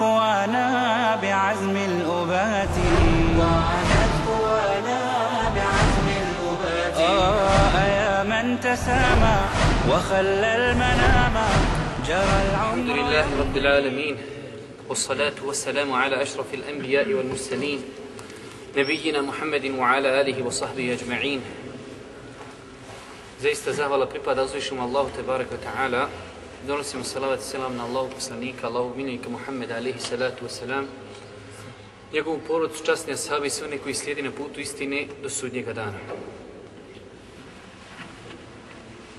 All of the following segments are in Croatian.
قوانا بعزم الأبات. وعادت قوانا بعزم الأبات آه يا من تسامى وخلى المنام جرى الحمد العمر لله رب العالمين والصلاة والسلام على أشرف الأنبياء والمرسلين نبينا محمد وعلى آله وصحبه أجمعين. Zaista zahvala pripada uzvišom Allahu Tebarek wa ta'ala. Donosimo salavat i selam na Allahu poslanika, Allahu miljenika Muhammeda alihi salatu wasalam. Njegovu porodcu, časni ashabi i sve one koji slijedi na putu istine do sudnjega dana.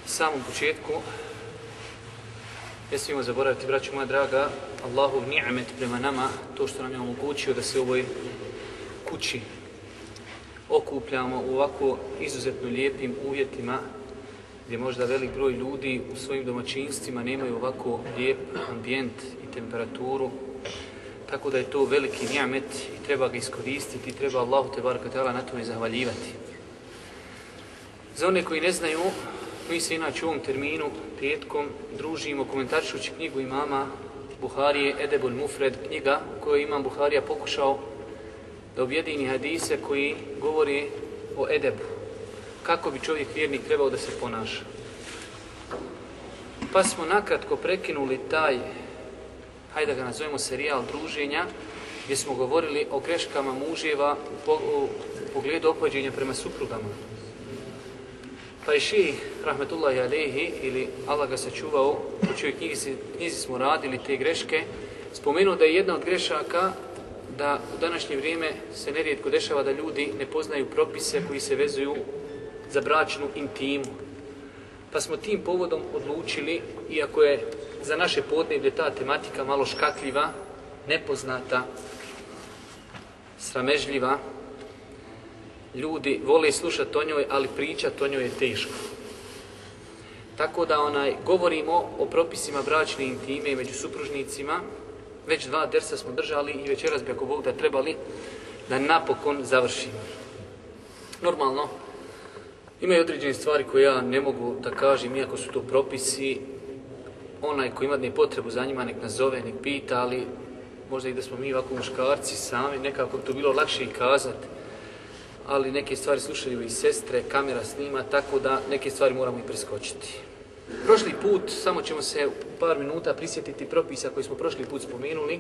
Samom početku ne smijemo zaboraviti, braću moja draga, Allahov ni'met prema nama, to što nam je omogućio da se u ovoj kući okupljamo u ovako izuzetno lijepim uvjetima gdje možda velik broj ljudi u svojim domaćinstvima nemaju ovako lijep ambijent i temperaturu. Tako da je to veliki nijamet i treba ga iskoristiti treba Allahu te ta'ala na tome zahvaljivati. Za one koji ne znaju, mi se inače u ovom terminu, petkom, družimo komentarišući knjigu imama Buharije Edebul Mufred, knjiga u kojoj imam Buharija pokušao da objedini hadise koji govori o edebu. Kako bi čovjek vjernik trebao da se ponaša. Pa smo nakratko prekinuli taj, hajde da ga nazovemo serijal druženja, gdje smo govorili o greškama muževa u, po, u pogledu opođenja prema suprugama. Pa je ši, rahmetullahi alehi, ili Allah ga sačuvao, u čoj knjizi, knjizi smo radili te greške, spomenuo da je jedna od grešaka da u današnje vrijeme se nerijetko dešava da ljudi ne poznaju propise koji se vezuju za bračnu intimu. Pa smo tim povodom odlučili, iako je za naše podneblje ta tematika malo škakljiva, nepoznata, sramežljiva, ljudi vole slušati o njoj, ali pričati o njoj je teško. Tako da onaj govorimo o propisima bračne intime među supružnicima, već dva dersa smo držali i večeras bi ako Bog da trebali da napokon završimo. Normalno, imaju određene stvari koje ja ne mogu da kažem, iako su to propisi, onaj ko ima potrebu za njima, nek nazove, nek pita, ali možda i da smo mi ovako muškarci sami, nekako to bilo lakše i kazati, ali neke stvari slušaju i sestre, kamera snima, tako da neke stvari moramo i preskočiti. Prošli put, samo ćemo se u par minuta prisjetiti propisa koji smo prošli put spomenuli.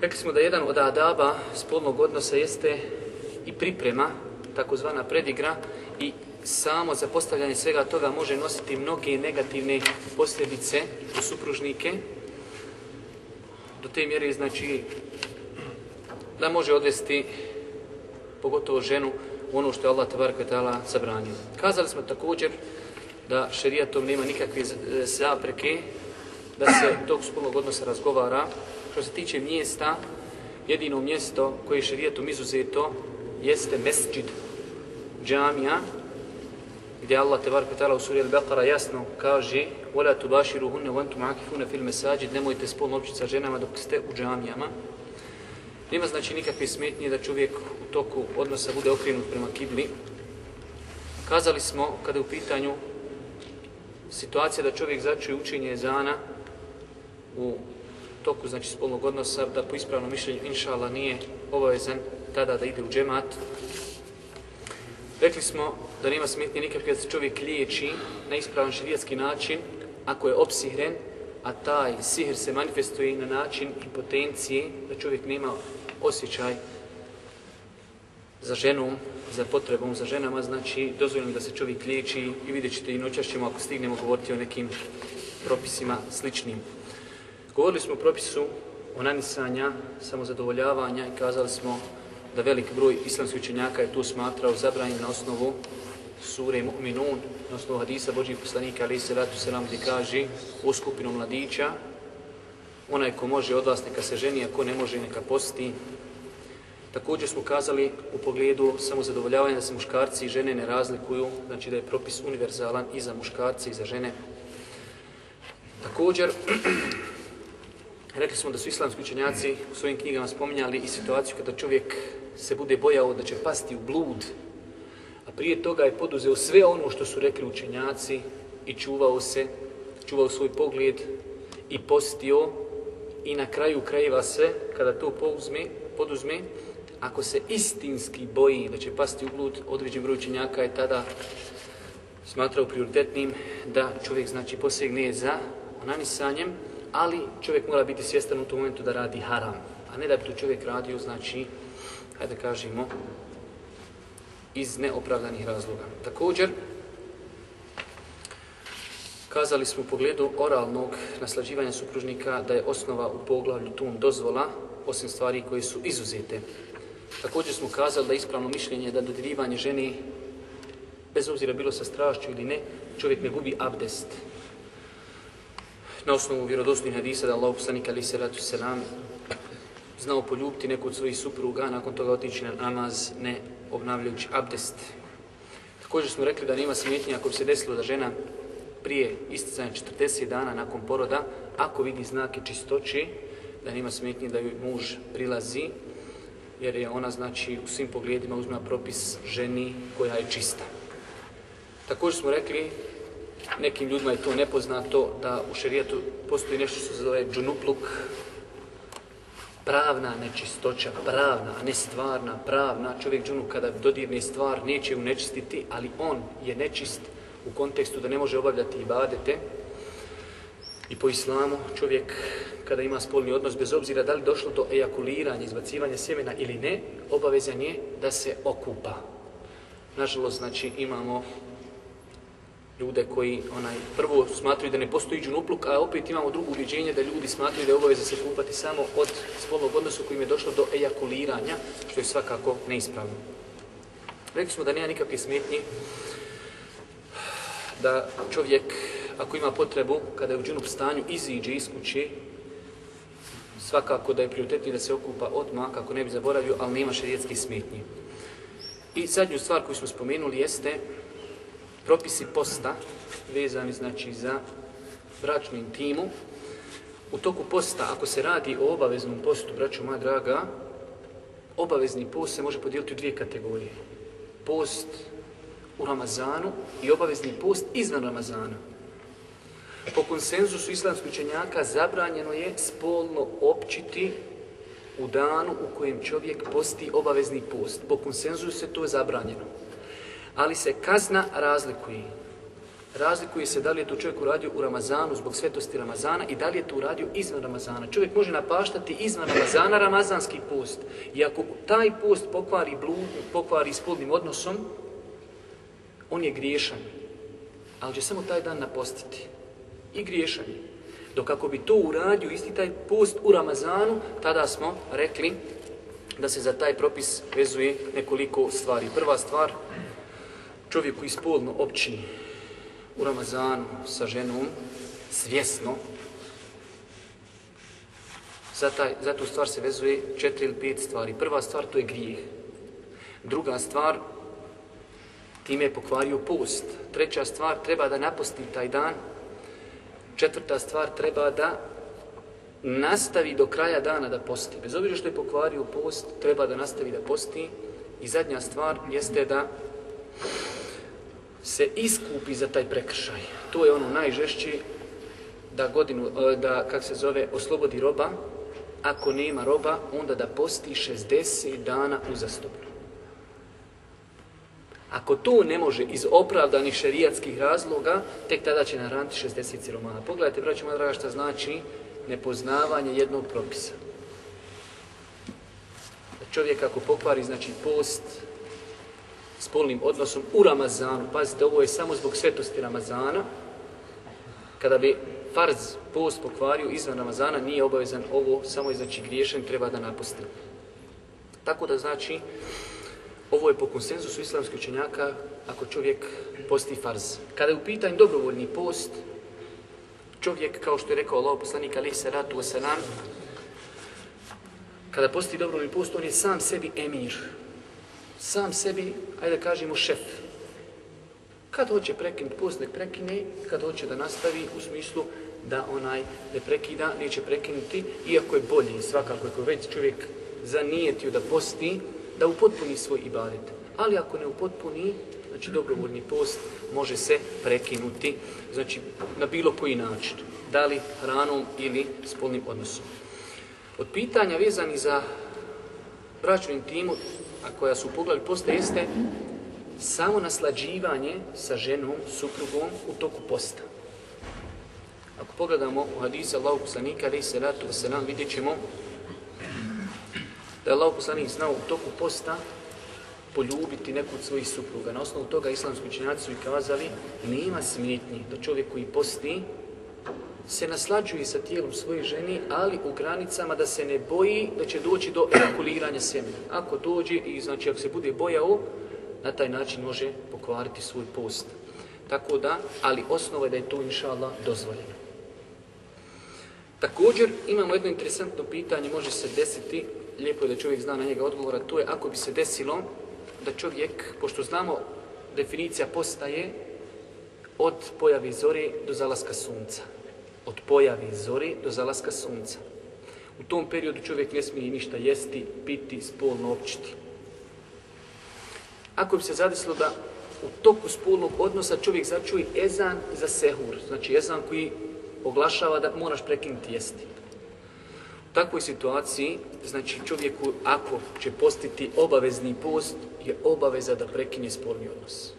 Rekli smo da jedan od adaba spolnog odnosa jeste i priprema, takozvana predigra i samo zapostavljanje svega toga može nositi mnoge negativne posljedice u supružnike. Do te mjere znači da može odvesti pogotovo ženu u ono što je Allah tabaraka zabranio. Kazali smo također da šerijatom nema nikakve zapreke da se tog spolnog odnosa razgovara. Što se tiče mjesta, jedino mjesto koje je šerijatom izuzeto jeste mesđid, džamija, gdje Allah tebareke ta'ala u suri Al-Baqara jasno kaže وَلَا تُبَاشِرُهُنَّ وَنْتُمْ عَكِفُونَ فِي الْمَسَاجِدِ Nemojte spolno općiti sa ženama dok ste u džamijama. Nema znači nikakve smetnje da čovjek u toku odnosa bude okrenut prema kibli. Kazali smo, kada je u pitanju situacija da čovjek začuje učenje ezana u toku znači spolnog odnosa, da po ispravnom mišljenju inšala nije obavezan tada da ide u džemat. Rekli smo da nema smetnje nikakve da se čovjek liječi na ispravan širijatski način ako je opsihren, a taj sihr se manifestuje na način impotencije, da čovjek nema osjećaj za ženom, za potrebom za ženama, znači dozvoljeno da se čovjek liječi i vidjet ćete i noćas ćemo ako stignemo govoriti o nekim propisima sličnim. Govorili smo o propisu onanisanja, samozadovoljavanja i kazali smo da velik broj islamskih učenjaka je tu smatrao zabranjen na osnovu sure Mu'minun, na osnovu hadisa Božih poslanika, ali se ratu selam gdje kaže o skupinu mladića, Onaj ko može od vas neka se ženi, a ko ne može neka posti. Također smo kazali u pogledu samozadovoljavanja da se muškarci i žene ne razlikuju, znači da je propis univerzalan i za muškarce i za žene. Također, rekli smo da su islamski učenjaci u svojim knjigama spominjali i situaciju kada čovjek se bude bojao da će pasti u blud, a prije toga je poduzeo sve ono što su rekli učenjaci i čuvao se, čuvao svoj pogled i postio i na kraju krajeva sve, kada to pouzme, poduzme, ako se istinski boji da će pasti u blud, određen broj učenjaka je tada smatrao prioritetnim da čovjek znači posegne za nanisanjem, ali čovjek mora biti svjestan u tom momentu da radi haram, a ne da bi to čovjek radio, znači, hajde kažemo, iz neopravdanih razloga. Također, kazali smo u pogledu oralnog naslađivanja supružnika da je osnova u poglavlju tun dozvola, osim stvari koje su izuzete. Također smo kazali da je ispravno mišljenje da dodirivanje ženi, bez obzira bilo sa strašću ili ne, čovjek ne gubi abdest. Na osnovu vjerodostojnih hadisa da Allah poslanik ali se ratu selam znao poljubiti neku od svojih supruga, nakon toga otići na namaz, ne obnavljajući abdest. Također smo rekli da nema smetnje ako bi se desilo da žena prije isticanja 40 dana nakon poroda, ako vidi znake čistoći, da nema smetnje da joj muž prilazi, jer je ona znači u svim pogledima uzma propis ženi koja je čista. Također smo rekli, nekim ljudima je to nepoznato, da u šerijetu postoji nešto što se zove džunupluk, pravna nečistoća, pravna, a ne stvarna, pravna. Čovjek džunu kada dodirne stvar neće ju nečistiti, ali on je nečist u kontekstu da ne može obavljati ibadete. I po islamu čovjek kada ima spolni odnos, bez obzira da li došlo do ejakuliranja, izbacivanja sjemena ili ne, obavezan je da se okupa. Nažalost, znači, imamo ljude koji onaj prvo smatraju da ne postoji džunupluk, a opet imamo drugo uvjeđenje da ljudi smatraju da je obaveza se kupati samo od spolnog odnosa kojim je došlo do ejakuliranja, što je svakako neispravno. Rekli smo da nema nikakve smetnje da čovjek, ako ima potrebu, kada je u džunup stanju, iziđe iz kuće, svakako da je prioritetnije da se okupa odmah, kako ne bi zaboravio, ali nema šerijetskih smetnji. I zadnju stvar koju smo spomenuli jeste propisi posta vezani znači za bračnu intimu. U toku posta, ako se radi o obaveznom postu, braću moja draga, obavezni post se može podijeliti u dvije kategorije. Post u Ramazanu i obavezni post izvan Ramazana. Po konsenzusu islamskih učenjaka zabranjeno je spolno općiti u danu u kojem čovjek posti obavezni post. Po konsenzusu se to je zabranjeno ali se kazna razlikuje. Razlikuje se da li je to čovjek uradio u Ramazanu zbog svetosti Ramazana i da li je to uradio izvan Ramazana. Čovjek može napaštati izvan Ramazana Ramazanski post. I ako taj post pokvari blud, pokvari spodnim odnosom, on je griješan. Ali će samo taj dan napostiti. I griješan je. Dok ako bi to uradio isti taj post u Ramazanu, tada smo rekli da se za taj propis vezuje nekoliko stvari. Prva stvar, čovjek koji spolno opći u Ramazanu sa ženom, svjesno, za, taj, za tu stvar se vezuje četiri ili pet stvari. Prva stvar to je grijeh. Druga stvar, time je pokvario post. Treća stvar, treba da naposti taj dan. Četvrta stvar, treba da nastavi do kraja dana da posti. Bez obzira što je pokvario post, treba da nastavi da posti. I zadnja stvar jeste da se iskupi za taj prekršaj. To je ono najžešće da godinu, e, da, kak se zove, oslobodi roba. Ako nema roba, onda da posti 60 dana uzastopno. Ako to ne može iz opravdanih šerijatskih razloga, tek tada će naraniti 60 siromana. Pogledajte, braću moja draga, šta znači nepoznavanje jednog propisa. Čovjek ako pokvari, znači post, spolnim odnosom u Ramazanu. Pazite, ovo je samo zbog svetosti Ramazana. Kada bi farz post pokvario izvan Ramazana, nije obavezan ovo, samo je znači griješen, treba da napusti. Tako da znači, ovo je po konsenzusu islamskih učenjaka ako čovjek posti farz. Kada je u pitanju dobrovoljni post, čovjek, kao što je rekao Allah poslanik alaih salatu wasalam, kada posti dobrovoljni post, on je sam sebi emir. Sam sebi, ajde da kažemo, šef. Kad hoće prekinuti post, nek prekine, kad hoće da nastavi u smislu da onaj ne prekida, neće prekinuti, iako je bolji svakako, ako već čovjek zanijetio da posti, da upotpuni svoj ibadet. Ali ako ne upotpuni, znači dobrovoljni post može se prekinuti, znači na bilo koji način, da li hranom ili spolnim odnosom. Od pitanja vezani za bračnu intimu, a koja su u pogledu posta, jeste samo naslađivanje sa ženom, suprugom u toku posta. Ako pogledamo u hadisa Allahu poslanika, ali se ratu se nam vidjet ćemo da je Allahu poslanik znao u toku posta poljubiti neku od svojih supruga. Na osnovu toga islamski učenjaci su i kazali nema smetnji da čovjek koji posti se naslađuje sa tijelom svoje ženi, ali u granicama da se ne boji da će doći do ejakuliranja sjemena. Ako dođe i znači ako se bude bojao, na taj način može pokvariti svoj post. Tako da, ali osnova je da je to inša Allah dozvoljeno. Također imamo jedno interesantno pitanje, može se desiti, lijepo je da čovjek zna na njega odgovora, to je ako bi se desilo da čovjek, pošto znamo definicija postaje od pojavi zore do zalaska sunca. Od pojavi zore do zalaska sunca. U tom periodu čovjek ne smije ništa jesti, piti, spolno općiti. Ako bi se zadesilo da u toku spolnog odnosa čovjek začuje ezan za sehur, znači ezan koji oglašava da moraš prekinuti jesti. U takvoj situaciji, znači čovjeku ako će postiti obavezni post, je obaveza da prekine spolni odnos.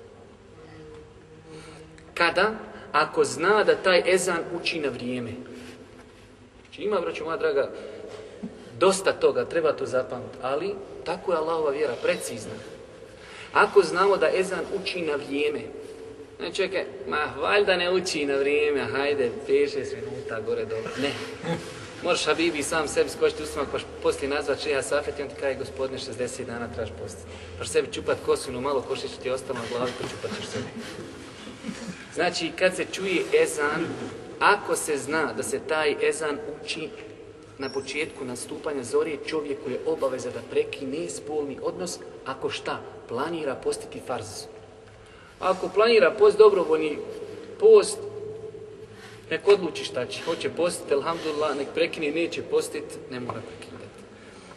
Kada? Ako zna da taj ezan uči na vrijeme. Znači ima, braću moja draga, dosta toga, treba to zapamtiti, ali tako je Allahova vjera, precizna. Ako znamo da ezan uči na vrijeme, ne čekaj, ma valjda ne uči na vrijeme, hajde, 5-6 minuta gore dole. Ne. Možeš Habibi sam sebi skočiti u stomak, pa poslije nazvat čeha safet i on ti kaže gospodine 60 dana trebaš postiti. Pa sebi čupat kosinu, malo košić ti ostalo na glavi, pa čupat ćeš sebi. Znači, kad se čuje ezan, ako se zna da se taj ezan uči na početku nastupanja zore, čovjeku je obaveza da prekine spolni odnos, ako šta, planira postiti farz. Ako planira post dobrovoljni post, nek odluči šta će. Hoće postiti, alhamdulillah, nek prekine, neće postiti, ne mora prekinuti.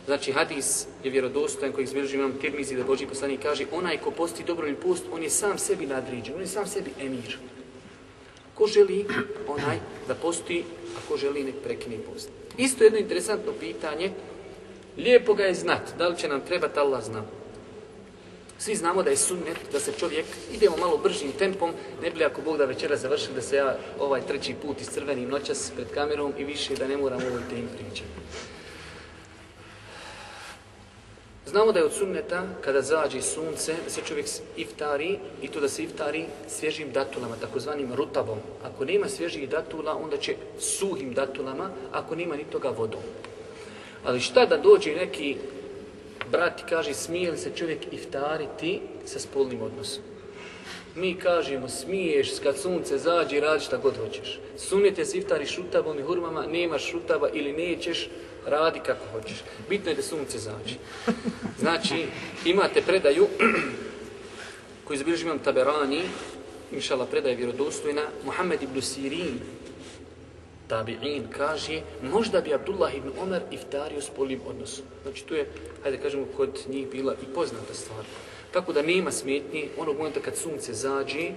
Znači, hadis je vjerodostojan koji izbilježi imam Tirmizi da Boži poslanik kaže onaj ko posti dobrovoljni post, on je sam sebi nadriđen, on je sam sebi emir. Ko želi onaj da posti, a ko želi nek prekine post. Isto jedno interesantno pitanje, lijepo ga je znat, da li će nam trebati, Allah zna. Svi znamo da je sunnet, da se čovjek, idemo malo bržim tempom, ne bi ako Bog da večera završim, da se ja ovaj treći put iscrvenim noćas pred kamerom i više da ne moram ovoj temi pričati. Znamo da je od sunneta, kada zađe sunce, da se čovjek iftari i to da se iftari svježim datulama, takozvanim rutabom. Ako nema svježih datula, onda će suhim datulama, ako nema ni toga vodom. Ali šta da dođe neki brat kaže smije li se čovjek iftariti sa spolnim odnosom? Mi kažemo smiješ kad sunce zađe i radi šta god hoćeš. Sunete se iftari šutabom i hurmama, nemaš šutava ili nećeš, radi kako hoćeš. Bitno je da sunce zađe. Znači, imate predaju koju zbilježi imam Taberani, inšala predaje vjerodostojna, Muhammed ibn Sirin, tabi'in, kaže, možda bi Abdullah ibn Omer iftario s polim odnosom. Znači, tu je, hajde kažemo, kod njih bila i poznata stvar. Tako da nema smetnji, onog momenta kad sunce zađe,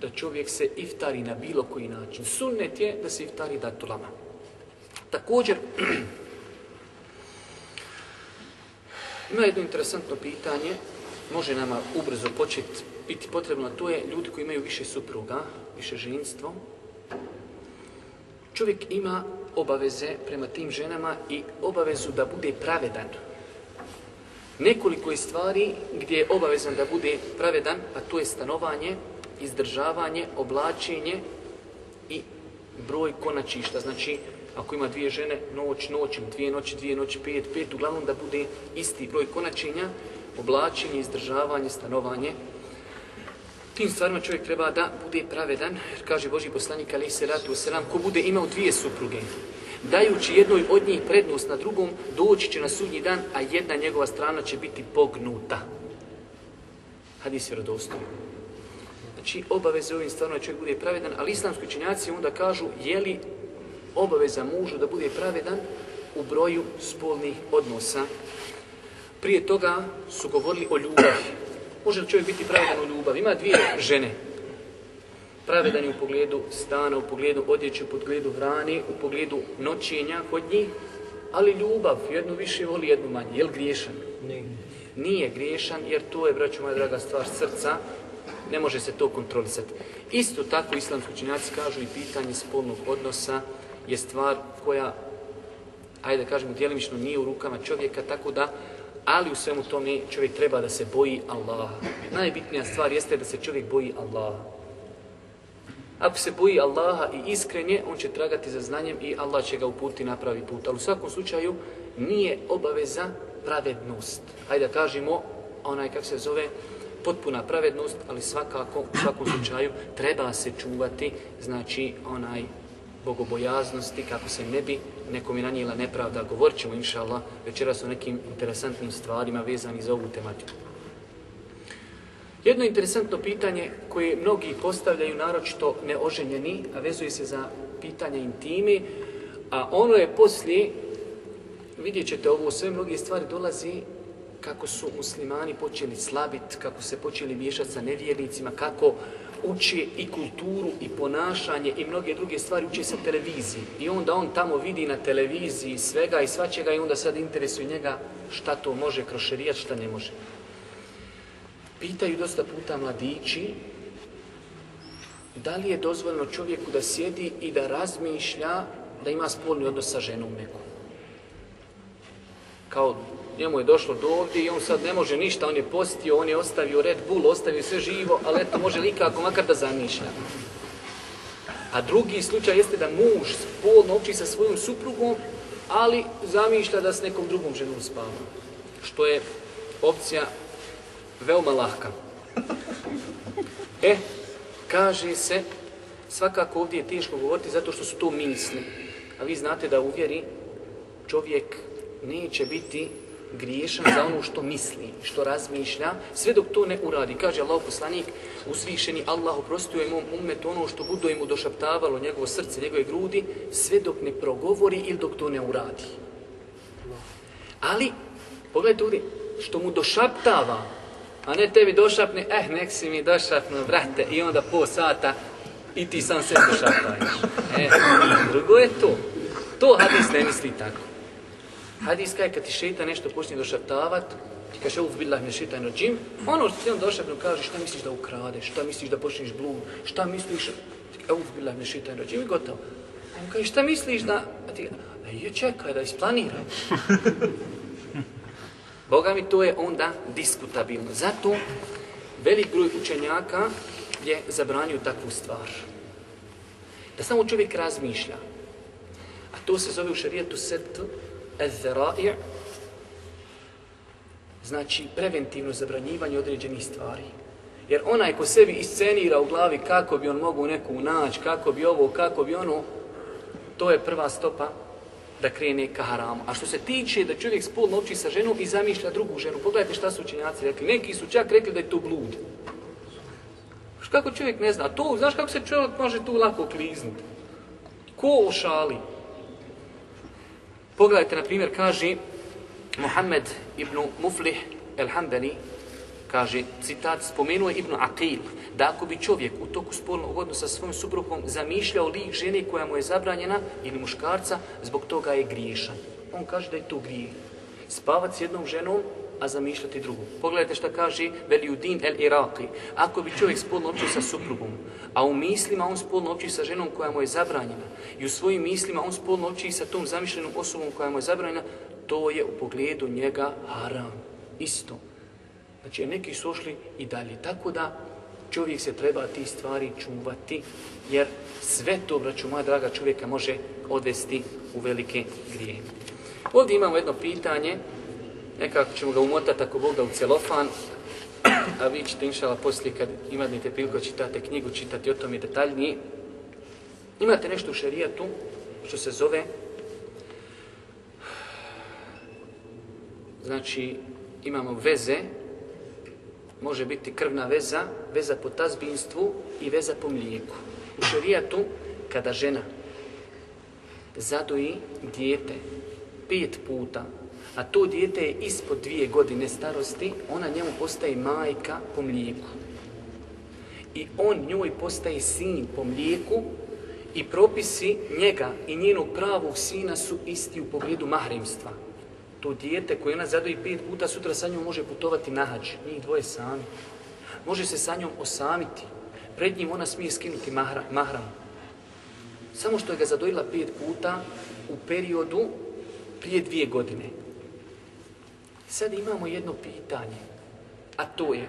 da čovjek se iftari na bilo koji način. Sunnet je da se iftari datulama. Također, ima jedno interesantno pitanje, može nama ubrzo početi biti potrebno, to je ljudi koji imaju više supruga, više ženstvo. Čovjek ima obaveze prema tim ženama i obavezu da bude pravedan. Nekoliko je stvari gdje je obavezan da bude pravedan, a to je stanovanje, izdržavanje, oblačenje i broj konačišta. Znači, ako ima dvije žene, noć, noć, dvije noći, dvije noći, pet, pet, uglavnom da bude isti broj konačenja, oblačenje, izdržavanje, stanovanje. tim stvarima čovjek treba da bude pravedan, jer kaže Boži poslanik ali se ratu selam, ko bude imao dvije supruge, dajući jednoj od njih prednost na drugom, doći će na sudnji dan, a jedna njegova strana će biti pognuta. Hadis vjerodostojno. Znači, obaveze ovim stvarima čovjek bude pravedan, ali islamski učenjaci onda kažu, je li obaveza mužu da bude pravedan u broju spolnih odnosa. Prije toga su govorili o ljubavi. Može li čovjek biti pravedan u ljubavi? Ima dvije žene. Pravedan je u pogledu stana, u pogledu odjeće, u pogledu hrane, u pogledu noćenja kod njih, ali ljubav, jednu više voli, jednu manje. Je li griješan? Nije griješan, jer to je, braću moja draga, stvar srca, ne može se to kontrolisati. Isto tako islamski učenjaci kažu i pitanje spolnog odnosa je stvar koja, ajde da kažemo, djelimično nije u rukama čovjeka, tako da, ali u svemu tome čovjek treba da se boji Allaha. Najbitnija stvar jeste da se čovjek boji Allaha. Ako se boji Allaha i iskrenje, on će tragati za znanjem i Allah će ga uputi na pravi put. Ali u svakom slučaju nije obaveza pravednost. Hajde da kažemo, onaj kako se zove, potpuna pravednost, ali svakako u svakom slučaju treba se čuvati, znači onaj bogobojaznosti kako se ne bi nekom nanijela nepravda. Govorit ćemo, inša Allah, večeras o nekim interesantnim stvarima vezani za ovu tematiku. Jedno interesantno pitanje koje mnogi postavljaju, naročito neoženjeni, a vezuje se za pitanje intimi, a ono je poslije, vidjet ćete ovo, sve mnoge stvari dolazi kako su muslimani počeli slabit, kako se počeli miješati sa nevjernicima, kako uči i kulturu i ponašanje i mnoge druge stvari uči sa televiziji. I onda on tamo vidi na televiziji svega i svačega i onda sad interesuje njega šta to može kroz šerijat, šta ne može. Pitaju dosta puta mladići da li je dozvoljeno čovjeku da sjedi i da razmišlja da ima spolni odnos sa ženom nekom. Kao njemu je došlo do ovdje i on sad ne može ništa, on je postio, on je ostavio Red Bull, ostavio sve živo, ali eto može likako makar da zamišlja. A drugi slučaj jeste da muž spolno opći sa svojom suprugom, ali zamišlja da s nekom drugom ženom spava. Što je opcija veoma lahka. E, kaže se, svakako ovdje je teško govoriti zato što su to misli. A vi znate da u vjeri čovjek neće biti griješan za ono što misli, što razmišlja, sve dok to ne uradi. Kaže Allah poslanik, usvišeni Allah oprostio je mom umetu ono što budu mu došaptavalo njegovo srce, njegove grudi, sve dok ne progovori ili dok to ne uradi. Ali, pogledajte ovdje, što mu došaptava, a ne tebi došapne, eh, nek si mi došapno, brate, i onda po sata i ti sam se došaptaješ. E, drugo je to. To hadis ne misli tako. Hadis kaže kad ti šeta nešto počne došaptavat, ti kaže uf billah mi šetan rođim, ono što ti on došapno kaže šta misliš da ukradeš, šta misliš da počneš blud, šta misliš, uf billah mi šetan rođim i gotovo. On kaže šta misliš da, a ti a je čekaj da isplaniraj. Boga mi to je onda diskutabilno. Zato velik broj učenjaka je zabranio takvu stvar. Da samo čovjek razmišlja. A to se zove u šarijetu set el-zera'i, znači preventivno zabranjivanje određenih stvari. Jer onaj ko sebi iscenira u glavi kako bi on mogu neku naći, kako bi ovo, kako bi ono, to je prva stopa da krene ka haramu. A što se tiče da čovjek spolno opći sa ženom i zamišlja drugu ženu, pogledajte šta su učenjaci rekli. Neki su čak rekli da je to blud. Kako čovjek ne zna? To, znaš kako se čovjek može tu lako kliznuti? Ko ošali? Pogledajte, na primjer, kaže Muhammed ibn Muflih el-Hambali, kaže, citat, spomenuo je Ibn Aqil, da ako bi čovjek u toku spolnog odnosa sa svojim suprugom zamišljao lik žene koja mu je zabranjena ili muškarca, zbog toga je griješan. On kaže da je to grije. Spavat s jednom ženom, a zamišljati drugu. Pogledajte šta kaže Veliudin el Iraqi. Ako bi čovjek spolno općio sa suprugom, a u mislima on spolno opći sa ženom koja mu je zabranjena, i u svojim mislima on spolno opći sa tom zamišljenom osobom koja mu je zabranjena, to je u pogledu njega haram. Isto. Znači, neki su ošli i dalje. Tako da, čovjek se treba ti stvari čuvati, jer sve to, braću moja draga, čovjeka može odvesti u velike grije. Ovdje imamo jedno pitanje, nekako ćemo ga umotati ako Bog da u celofan, a vi ćete inšala poslije kad imate priliku čitate knjigu, čitati o tome detaljnije. Imate nešto u šerijatu što se zove znači imamo veze može biti krvna veza, veza po tazbinstvu i veza po mlijeku. U šerijatu kada žena zadoji dijete pet puta, a to dijete je ispod dvije godine starosti, ona njemu postaje majka po mlijeku. I on njoj postaje sin po mlijeku i propisi njega i njenog pravog sina su isti u pogledu mahrimstva. To dijete koje ona zadoji pet puta, sutra sa njom može putovati na hađ, njih dvoje sami. Može se sa njom osamiti. Pred njim ona smije skinuti mahra, mahram. Samo što je ga zadojila pet puta u periodu prije dvije godine. Sad imamo jedno pitanje, a to je,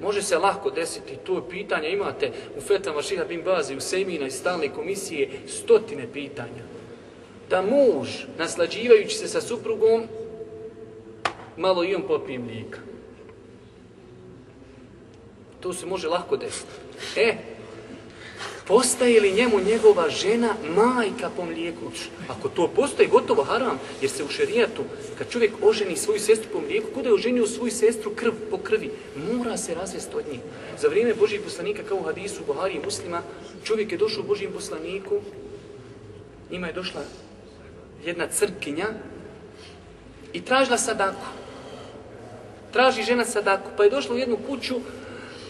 može se lako desiti, to pitanje imate u Fetama Šiha bin Bazi, u Sejmina i stalne komisije, stotine pitanja. Da muž, naslađivajući se sa suprugom, malo i on popije mlijeka. To se može lako desiti. E, postaje li njemu njegova žena majka po mlijeku? Ako to postoji, gotovo haram, jer se u šerijatu, kad čovjek oženi svoju sestru po mlijeku, kuda je oženio svoju sestru krv po krvi, mora se razvesti od njih. Za vrijeme Božih poslanika, kao u hadisu Buhari i muslima, čovjek je došao Božijem poslaniku, njima je došla jedna crkinja i tražila sadaku. Traži žena sadaku, pa je došla u jednu kuću,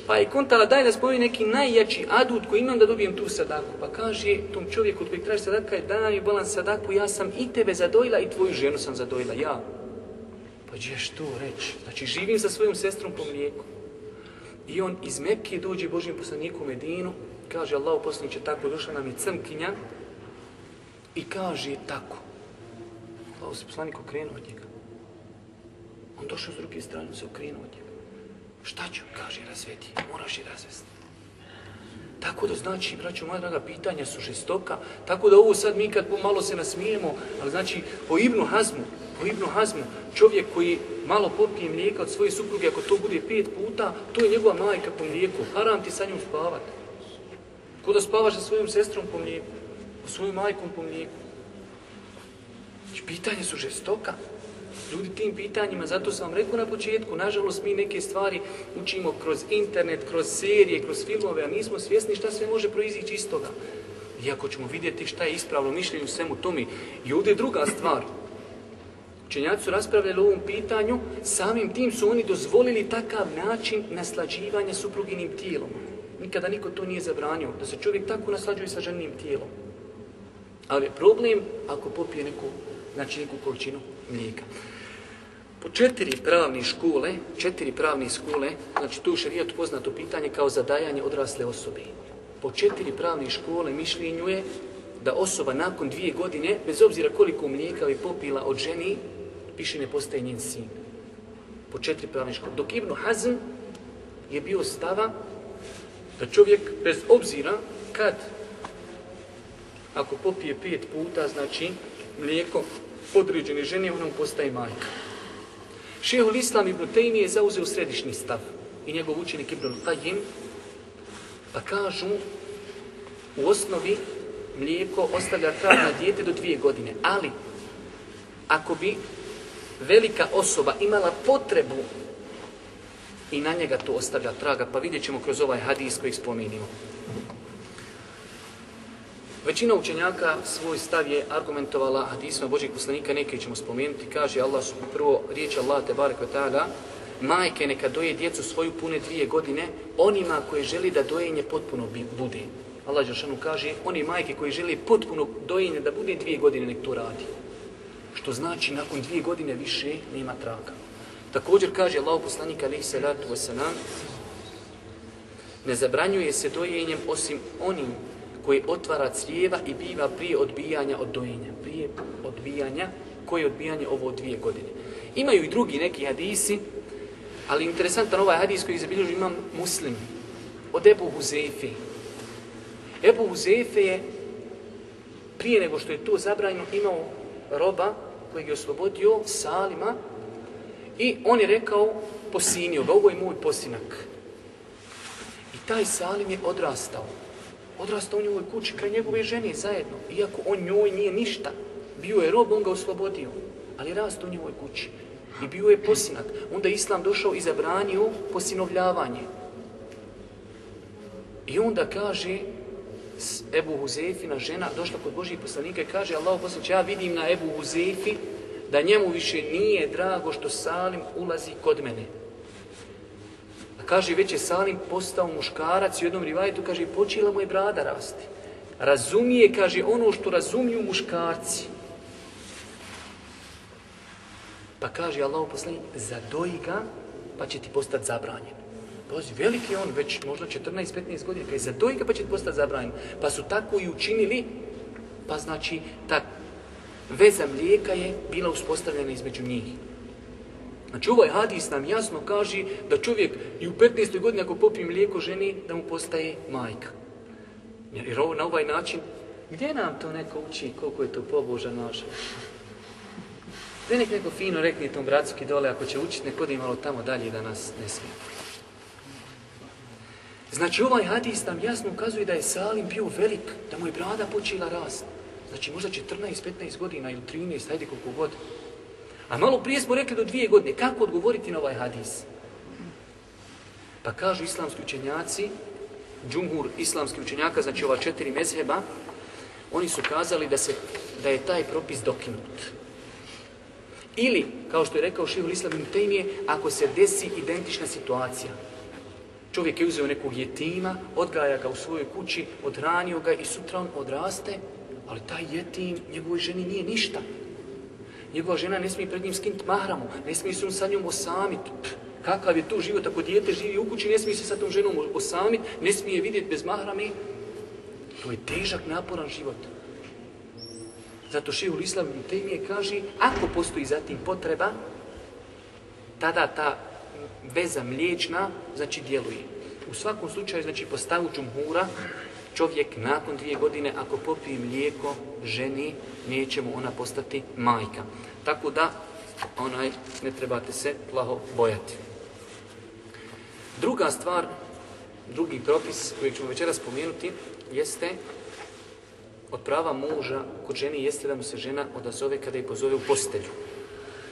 pa je kontala daj da spoji neki najjači adut koji imam da dobijem tu sadaku. Pa kaže tom čovjeku od kojeg traži sadaka je daj mi bolan sadaku, ja sam i tebe zadojila i tvoju ženu sam zadojila, ja. Pa ćeš to reći? Znači živim sa svojom sestrom po mlijeku. I on iz Mekke dođe Božijem poslaniku Medinu, kaže Allah poslaniće tako, došla nam je crnkinja i kaže tako. Allah se poslanik okrenuo od njega. On došao s druge strane, se okrenuo od njega. Šta ću? Kaže, razvedi. Moraš je razvesti. Tako da znači, braćo moja draga, pitanja su žestoka. Tako da ovo sad mi kad pomalo se nasmijemo, ali znači po Ibnu Hazmu, po Ibnu Hazmu, čovjek koji malo popije mlijeka od svoje supruge, ako to bude pet puta, to je njegova majka po mlijeku. Haram ti sa njom spavat. Ko da spavaš sa svojom sestrom po mlijeku, sa svojom majkom po mlijeku. Znači, pitanja su žestoka. Ljudi tim pitanjima, zato sam vam rekao na početku, nažalost mi neke stvari učimo kroz internet, kroz serije, kroz filmove, a nismo svjesni šta sve može proizići iz toga. Iako ćemo vidjeti šta je ispravno mišljenje u svemu tome. I ovdje je druga stvar. Učenjaci su raspravljali o ovom pitanju, samim tim su oni dozvolili takav način naslađivanja supruginim tijelom. Nikada niko to nije zabranio, da se čovjek tako naslađuje sa ženim tijelom. Ali problem ako popije neku, znači neku količinu mlijeka. Po četiri pravne škole, četiri pravne škole, znači tu u šarijatu poznato pitanje kao zadajanje odrasle osobe. Po četiri pravne škole mišljenju je da osoba nakon dvije godine, bez obzira koliko mlijeka bi popila od ženi, više ne postaje njen sin. Po četiri pravne škole. Dok Ibn Hazm je bio stava da čovjek bez obzira kad ako popije pet puta, znači mlijeko određene žene, on postaje majka. Šehul Islam ibn Taymi je zauzeo središnji stav i njegov učenik Ibn Qajim, pa kažu u osnovi mlijeko ostavlja trag na dijete do dvije godine. Ali, ako bi velika osoba imala potrebu i na njega to ostavlja traga, pa vidjet ćemo kroz ovaj hadis kojeg spominimo. Većina učenjaka svoj stav je argumentovala hadisma Božih poslanika, neke ćemo spomenuti, kaže Allah prvo riječ Allah te barek ta'ala, majke neka doje djecu svoju pune dvije godine, onima koje želi da dojenje potpuno bude. Allah Đeršanu kaže, oni majke koji želi potpuno dojenje da bude dvije godine, nek to radi. Što znači, nakon dvije godine više nema traga. Također kaže Allah poslanika, alaihi salatu wasalam, ne zabranjuje se dojenjem osim onim koji otvara crijeva i biva prije odbijanja od dojenja. Prije odbijanja, koje je odbijanje ovo dvije godine. Imaju i drugi neki hadisi, ali interesantan ovaj hadis koji zabilježu imam muslim. Od Ebu Huzefe. Ebu Huzefe je prije nego što je to zabranjeno imao roba kojeg je oslobodio Salima i on je rekao posinio ga, ovo je moj posinak. I taj Salim je odrastao. Odrastao u njegovoj kući, kraj njegove žene zajedno. Iako on njoj nije ništa. Bio je rob, on ga oslobodio. Ali rastao u njegovoj kući. I bio je posinak. Onda je Islam došao i zabranio posinovljavanje. I onda kaže, Ebu Huzefina žena došla kod Božih poslanika i kaže Allah ja vidim na Ebu Huzefi da njemu više nije drago što Salim ulazi kod mene. Kaže, već je Salim postao muškarac i u jednom rivajetu kaže, počela mu je brada rasti. Razumije, kaže, ono što razumiju muškarci. Pa kaže Allah poslanik, zadoji ga, pa će ti postati zabranjen. Pazi, veliki je on, već možda 14-15 godina, kada je za dojka pa će postati zabranjen. Pa su tako i učinili, pa znači ta veza mlijeka je bila uspostavljena između njih. Znači ovaj hadis nam jasno kaže da čovjek i u 15. godini ako popije mlijeko ženi, da mu postaje majka. Jer ovo na ovaj način, gdje nam to neko uči koliko je to poboža naša? Gdje nek neko fino rekne tom bratski dole, ako će učiti, nek odi malo tamo dalje da nas ne smije. Znači ovaj hadis nam jasno ukazuje da je Salim bio velik, da mu je brada počela rast. Znači možda 14-15 godina ili 13, hajde koliko god. A malo prije smo rekli do dvije godine. Kako odgovoriti na ovaj hadis? Pa kažu islamski učenjaci, džumhur islamski učenjaka, znači ova četiri mezheba, oni su kazali da, se, da je taj propis dokinut. Ili, kao što je rekao Šihul Islam ibn ako se desi identična situacija, Čovjek je uzeo nekog jetima, odgaja ga u svojoj kući, odhranio ga i sutra on odraste, ali taj jetim njegovoj ženi nije ništa. Njegova žena ne smije pred njim skinuti mahramu, ne smije se on sa njom osamiti. Kakav je tu život, ako dijete živi u kući, ne smije se sa tom ženom osamiti, ne smije vidjeti bez mahrami. To je težak, naporan život. Zato Šihul Islam Temije kaže, ako postoji zatim potreba, tada ta veza mliječna, znači djeluje. U svakom slučaju, znači po stavu džumhura, čovjek nakon dvije godine ako popije mlijeko ženi, neće mu ona postati majka. Tako da, onaj, ne trebate se plaho bojati. Druga stvar, drugi propis koji ćemo večeras spomenuti, jeste od prava muža kod ženi jeste da mu se žena odazove kada je pozove u postelju.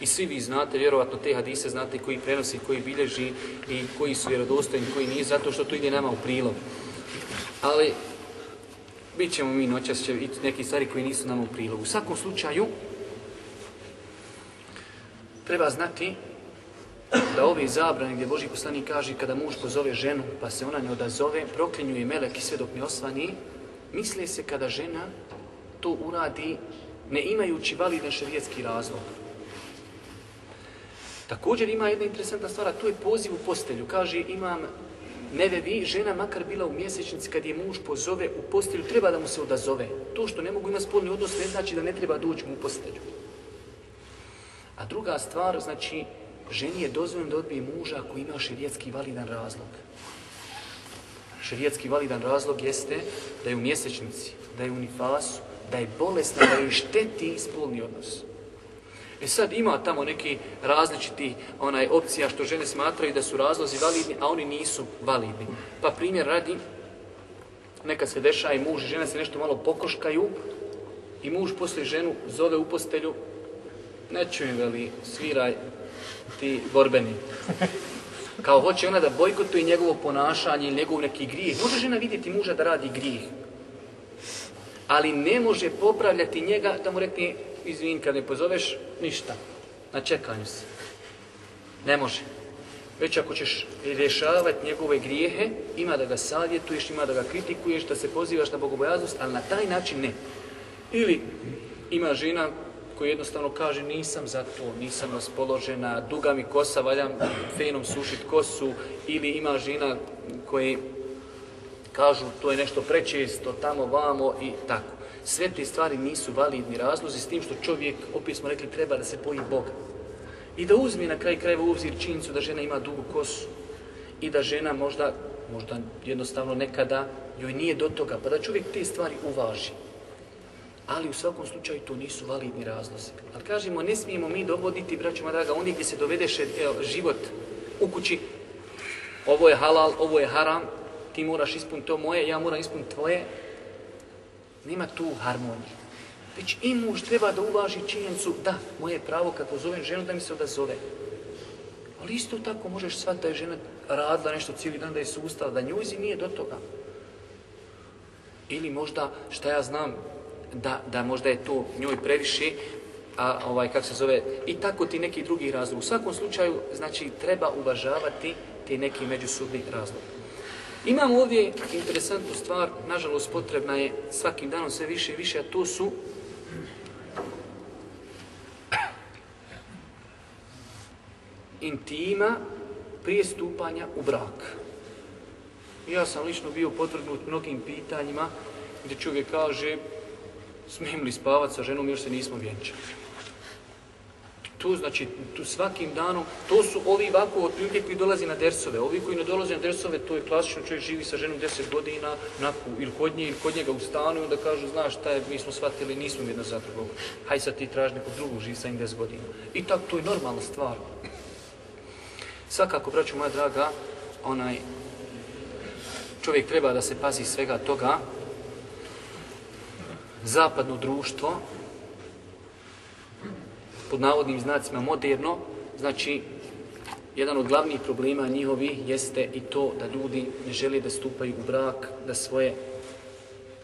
I svi vi znate, vjerovatno te hadise znate koji prenosi, koji bilježi i koji su vjerodostojni, koji nije, zato što to ide nama u prilog. Ali, bit ćemo mi noćas će i neki stvari koji nisu nama u prilog. U svakom slučaju, treba znati da ovi zabrani gdje Boži poslanik kaže kada muž pozove ženu pa se ona ne odazove, proklinjuje melek i sve dok ne osvani, misli se kada žena to uradi ne imajući validan šerijetski razlog. Također ima jedna interesantna stvar, a to je poziv u postelju. Kaže, imam nevevi, žena makar bila u mjesečnici, kad je muž pozove u postelju, treba da mu se odazove. To što ne mogu imati spolni odnos ne znači da ne treba doći mu u postelju. A druga stvar, znači, ženi je dozvoljeno da odbije muža ako ima širijetski validan razlog. Širijetski validan razlog jeste da je u mjesečnici, da je u nifasu, da je bolesna, da joj šteti spolni odnos. E sad ima tamo neki različiti onaj opcija što žene smatraju da su razlozi validni, a oni nisu validni. Pa primjer radi, neka se dešava i muž i žena se nešto malo pokoškaju i muž poslije ženu zove u postelju, ne čujem veli, sviraj ti borbeni. Kao hoće ona da bojkotuje njegovo ponašanje ili njegov neki grijeh. Može žena vidjeti muža da radi grijeh. Ali ne može popravljati njega da mu rekne izvin, kad ne pozoveš, ništa. Na čekanju se. Ne može. Već ako ćeš rješavati njegove grijehe, ima da ga savjetuješ, ima da ga kritikuješ, da se pozivaš na bogobojaznost, ali na taj način ne. Ili ima žena koja jednostavno kaže nisam za to, nisam raspoložena, duga mi kosa, valjam fenom sušit kosu, ili ima žena koje kažu to je nešto prečesto, tamo, vamo i tako. Sve te stvari nisu validni razlozi s tim što čovjek, opet smo rekli, treba da se boji Boga. I da uzme na kraj krajeva u obzir činjenicu da žena ima dugu kosu i da žena možda, možda jednostavno nekada joj nije do toga, pa da čovjek te stvari uvaži. Ali u svakom slučaju to nisu validni razlozi. Ali kažemo, ne smijemo mi dovoditi, braćima draga, oni gdje se dovede život u kući, ovo je halal, ovo je haram, ti moraš ispuniti to moje, ja moram ispuniti tvoje. Nema tu harmonije. Već i muž treba da uvaži činjenicu, da, moje je pravo kako zovem ženu da mi se odazove. Ali isto tako možeš shvatiti da je žena radila nešto cijeli dan, da je sustala, da njuzi nije do toga. Ili možda, šta ja znam, da, da možda je to njoj previše, a ovaj, kako se zove, i tako ti neki drugi razlog. U svakom slučaju, znači, treba uvažavati te neki međusobni razlog. Imamo ovdje interesantnu stvar, nažalost potrebna je svakim danom sve više i više, a to su intima prije stupanja u brak. Ja sam lično bio potvrgnut mnogim pitanjima gdje čovjek kaže smijem li spavati sa ženom još se nismo vjenčali. Tu, znači, tu svakim danom, to su ovi ovako otprilike koji dolazi na dersove. Ovi koji ne dolaze na dersove, to je klasično, čovjek živi sa ženom 10 godina, naku, ili kod nje, ili kod njega u stanu, onda kažu, znaš šta mi smo shvatili, nismo jedno za drugog. Haj sad ti traži nekog drugog, živi sa njim 10 godina. I tako, to je normalna stvar. Svakako, braću moja draga, onaj, čovjek treba da se pazi svega toga, zapadno društvo, pod navodnim znacima moderno, znači jedan od glavnih problema njihovi jeste i to da ljudi ne žele da stupaju u brak, da svoje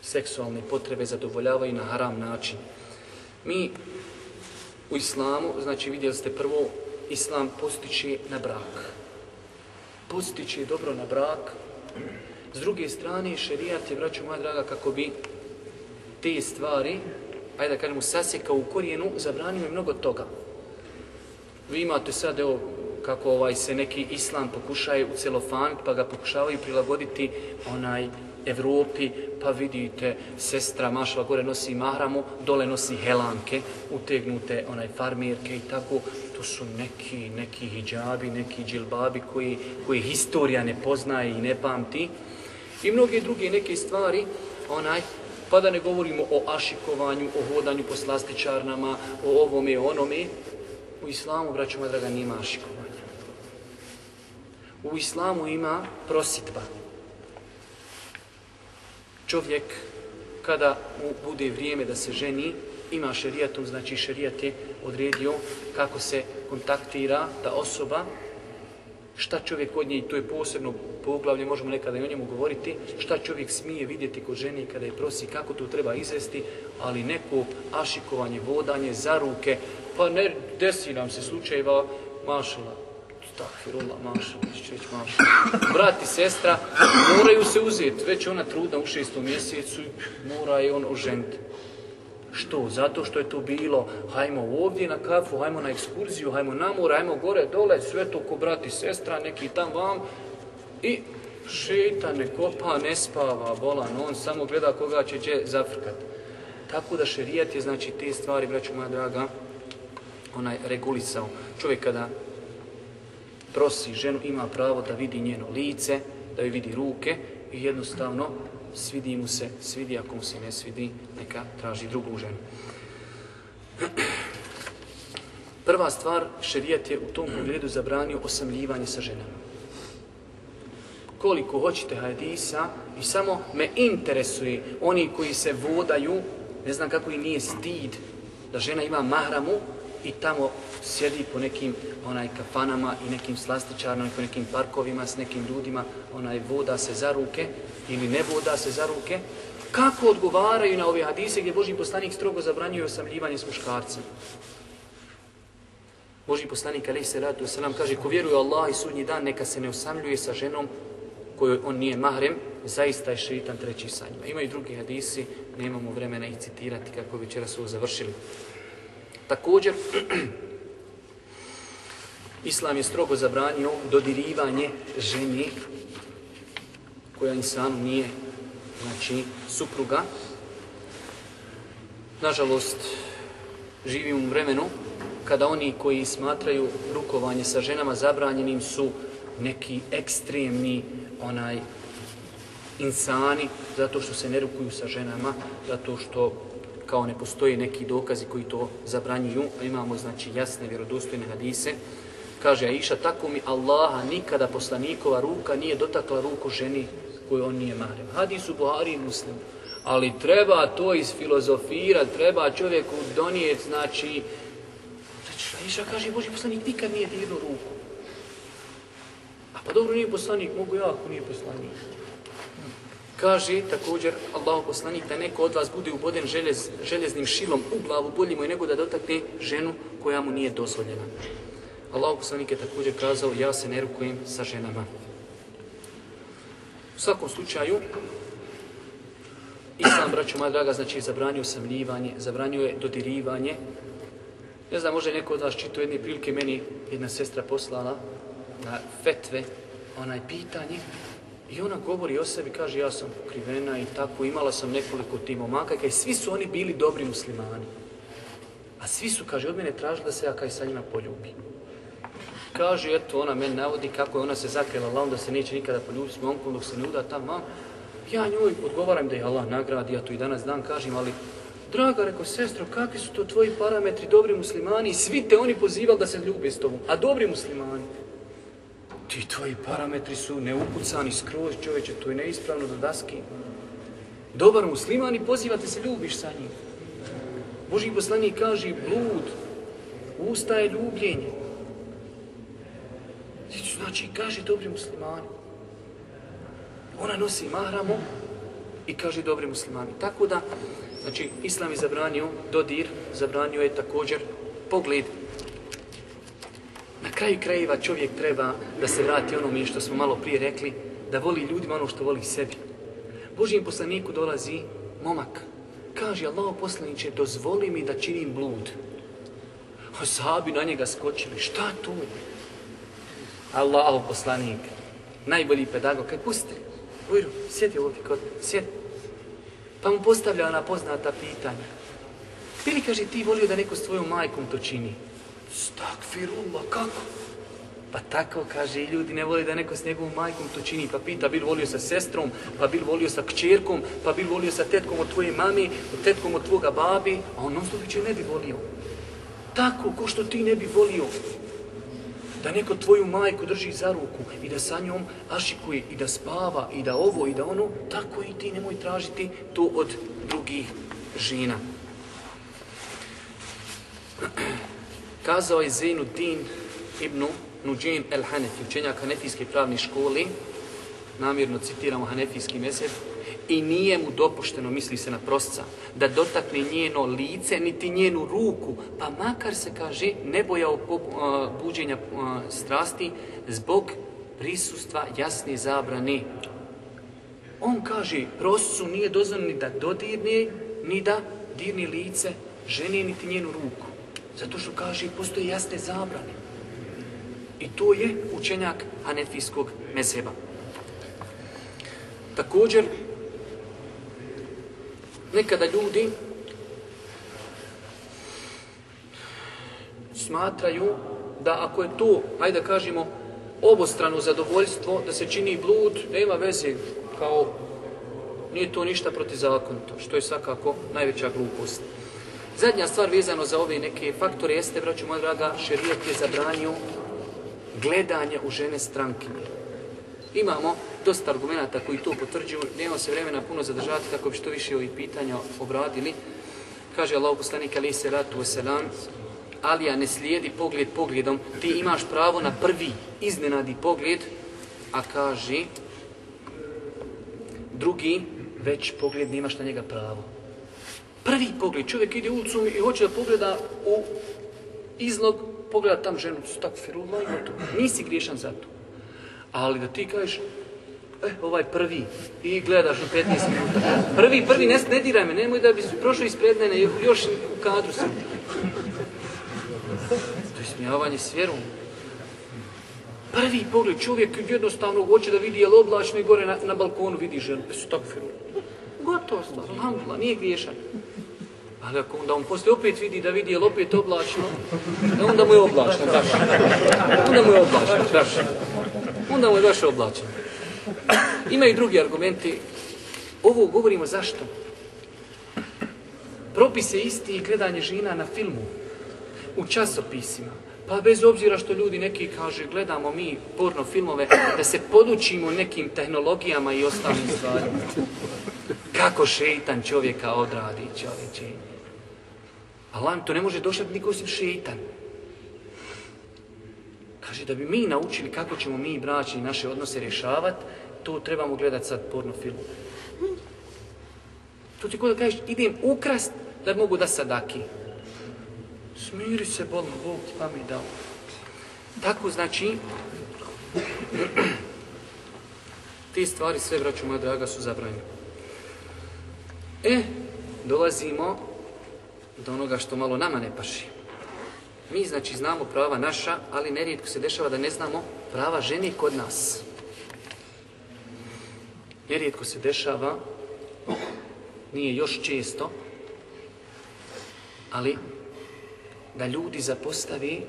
seksualne potrebe zadovoljavaju na haram način. Mi u islamu, znači vidjeli ste prvo, islam postiče na brak. Postiče dobro na brak. S druge strane, šerijat je, braću moja draga, kako bi te stvari ajde da kažemo, sasjeka u korijenu, zabranimo je mnogo toga. Vi imate sad, evo, kako ovaj se neki islam pokušaju u celofan, pa ga pokušavaju prilagoditi onaj Evropi, pa vidite, sestra Mašala gore nosi mahramu, dole nosi helanke, utegnute onaj farmirke i tako. To su neki, neki hijabi, neki džilbabi koji, koji historija ne poznaje i ne pamti. I mnoge druge neke stvari, onaj, pa da ne govorimo o ašikovanju, o hodanju po slastičarnama, o ovome i onome. U islamu, moja draga, nima ašikovanja. U islamu ima prositba. Čovjek, kada mu bude vrijeme da se ženi, ima šerijatom, znači šerijat je odredio kako se kontaktira ta osoba šta čovjek od nje, to je posebno poglavlje, možemo nekada i o njemu govoriti, šta čovjek smije vidjeti kod žene kada je prosi, kako to treba izvesti, ali neko ašikovanje, vodanje za ruke, pa ne desi nam se slučajeva, mašala, takfirullah, mašala, već mašala. Brat i sestra moraju se uzeti, već ona trudna u šestom mjesecu, mora je on oženiti. Što? Zato što je to bilo, hajmo ovdje na kafu, hajmo na ekskurziju, hajmo na more, hajmo gore, dole, sve to ko brat sestra, neki tam vam. I šeta, ne kopa, ne spava, bolan, on samo gleda koga će će zafrkat. Tako da šerijat je, znači, te stvari, braću moja draga, onaj regulisao. Čovjek kada prosi ženu, ima pravo da vidi njeno lice, da joj vidi ruke i jednostavno svidi mu se, svidi, ako mu se ne svidi, neka traži drugu ženu. Prva stvar, šerijat je u tom pogledu zabranio osamljivanje sa ženama. Koliko hoćete hadisa i samo me interesuje oni koji se vodaju, ne znam kako i nije stid da žena ima mahramu i tamo sjedi po nekim onaj kafanama i nekim slastičarima, po nekim parkovima s nekim ljudima, onaj voda se za ruke ili ne voda se za ruke, kako odgovaraju na ove hadise gdje Boži poslanik strogo zabranjuje osamljivanje s muškarcima? Boži poslanik alaih salatu wasalam kaže ko vjeruje Allah i sudnji dan neka se ne osamljuje sa ženom kojoj on nije mahrem, zaista je šeitan treći sa njima. Imaju drugi hadisi, nemamo vremena ih citirati kako večeras ovo završili. Također, Islam je strogo zabranio dodirivanje ženi koja insanu nije znači, supruga. Nažalost, živimo u vremenu kada oni koji smatraju rukovanje sa ženama zabranjenim su neki ekstremni onaj insani zato što se ne rukuju sa ženama, zato što kao ne postoji neki dokazi koji to zabranjuju, a imamo znači jasne vjerodostojne hadise Kaže Aisha, tako mi Allaha nikada poslanikova ruka nije dotakla ruku ženi koju on nije mahrem. Hadis u Buhari i Muslim. Ali treba to isfilozofirati, treba čovjeku donijeti, znači... Znači, Aisha kaže, Boži poslanik nikad nije dirnuo ruku. A pa dobro, nije poslanik, mogu ja ako nije poslanik. Kaže također Allah poslanik da neko od vas bude uboden željez, željeznim šilom u glavu, bolje mu je nego da dotakne ženu koja mu nije dozvoljena. Allah poslanik je također kazao ja se ne rukujem sa ženama. U svakom slučaju, Islam, braću moja draga, znači zabranio samljivanje, zabranio je dodirivanje. Ne znam, može neko od vas čito jedne prilike, meni jedna sestra poslala na fetve, onaj pitanje, i ona govori o sebi, kaže ja sam pokrivena i tako, imala sam nekoliko tim momaka, i svi su oni bili dobri muslimani. A svi su, kaže, od mene tražili da se ja kaj sa njima poljubim. Kaže, eto, ona meni navodi kako je ona se zakrila Allah, da se neće nikada poljubiti s momkom dok se ne uda tamo. Ja njoj odgovaram da je Allah nagradi, ja to i danas dan kažem, ali Draga, reko sestro, kakvi su to tvoji parametri, dobri muslimani, svi te oni pozivali da se ljube s tobom, a dobri muslimani. Ti tvoji parametri su neupucani skroz, čovječe, to je neispravno do daski. Dobar musliman i poziva te se ljubiš sa njim. Boži poslanik kaže blud, usta je ljubljenje. Znači, kaže dobri muslimani. Ona nosi mahramu i kaže dobri muslimani. Tako da, znači, Islam je zabranio dodir, zabranio je također pogled. Na kraju krajeva čovjek treba da se vrati onome što smo malo prije rekli, da voli ljudima ono što voli sebi. Božijem poslaniku dolazi momak. Kaže, Allah poslaniće, dozvoli mi da činim blud. Osabi na njega skočili. Šta to? Allah poslanik, najbolji pedagog, kaj pusti. Ujru, sjedi ovdje kod, sjedi. Pa mu postavlja ona poznata pitanja. Bili kaže ti volio da neko s tvojom majkom to čini? Stakfirullah, kako? Pa tako, kaže, i ljudi ne voli da neko s njegovom majkom to čini. Pa pita, bil volio sa sestrom, pa bil volio sa kćerkom, pa bil volio sa tetkom od tvoje mami, od tetkom od tvoga babi, a on non ne bi volio. Tako, ko što ti ne bi volio da neko tvoju majku drži za ruku i da sa njom ašikuje i da spava i da ovo i da ono, tako i ti nemoj tražiti to od drugih žena. Kazao je Din ibn Nuđin el Hanefi, učenjak Hanefijske pravne škole, namjerno citiramo Hanefijski mesec, i nije mu dopušteno, misli se na prosca, da dotakne njeno lice, niti njenu ruku, pa makar se, kaže, ne bojao buđenja strasti zbog prisustva jasne zabrane. On kaže, proscu nije dozvoljeno ni da dodirne, ni da dirni lice žene, niti njenu ruku. Zato što kaže, postoje jasne zabrane. I to je učenjak Hanefijskog mezheba. Također, nekada ljudi smatraju da ako je to, ajde da kažemo, obostrano zadovoljstvo, da se čini blud, nema veze, kao nije to ništa protizakonito, što je svakako najveća glupost. Zadnja stvar vezano za ove neke faktore jeste, braću moja draga, šerijat je zabranio gledanje u žene strankinje. Imamo dosta argumenta koji to potvrđuju, nema se vremena puno zadržati kako bi što više ovih pitanja obradili. Kaže Allah poslanik alaih salatu wasalam, Alija ne slijedi pogled pogledom, ti imaš pravo na prvi iznenadi pogled, a kaže drugi već pogled nemaš na njega pravo. Prvi pogled, čovjek ide ulicom i hoće da pogleda u izlog, pogleda tam ženu, tak firullah i gotovo. Nisi griješan za to. Ali da ti kažeš, e, ovaj prvi, i gledaš u 15 minuta. Prvi, prvi, ne, ne diraj me, nemoj da bi prošao ispred mene, još u kadru sam. To je smijavanje s vjerom. Prvi pogled, čovjek jednostavno hoće da vidi, jel oblačno i gore na, na balkonu vidi ženu. Stakfiru. Gotovo stvar, nije griješan. Ali ako onda on poslije opet vidi da vidi, jel opet oblačno, onda mu je oblačno, baš. Onda mu je oblačno, baš. Onda mu je baš oblačno. Ima i drugi argumenti. Ovo govorimo zašto? Propis je isti i gledanje žena na filmu. u časopisima. Pa bez obzira što ljudi neki kaže, gledamo mi porno filmove, da se podučimo nekim tehnologijama i ostalim stvarima. Kako šeitan čovjeka odradi čovječe. Allah to ne može došati niko osim šeitan. Kaže da bi mi naučili kako ćemo mi braći naše odnose rješavati, to trebamo gledati sad porno film. To ti kod da kažeš, idem ukrast da mogu da sadaki. Smiri se, bolno, Bog ti pa mi dao. Tako znači, te stvari sve, braću moja draga, su zabranjene. E, dolazimo do onoga što malo nama ne paši. Mi znači znamo prava naša, ali nerijetko se dešava da ne znamo prava žene kod nas. Nerijetko se dešava, nije još često, ali da ljudi zapostavi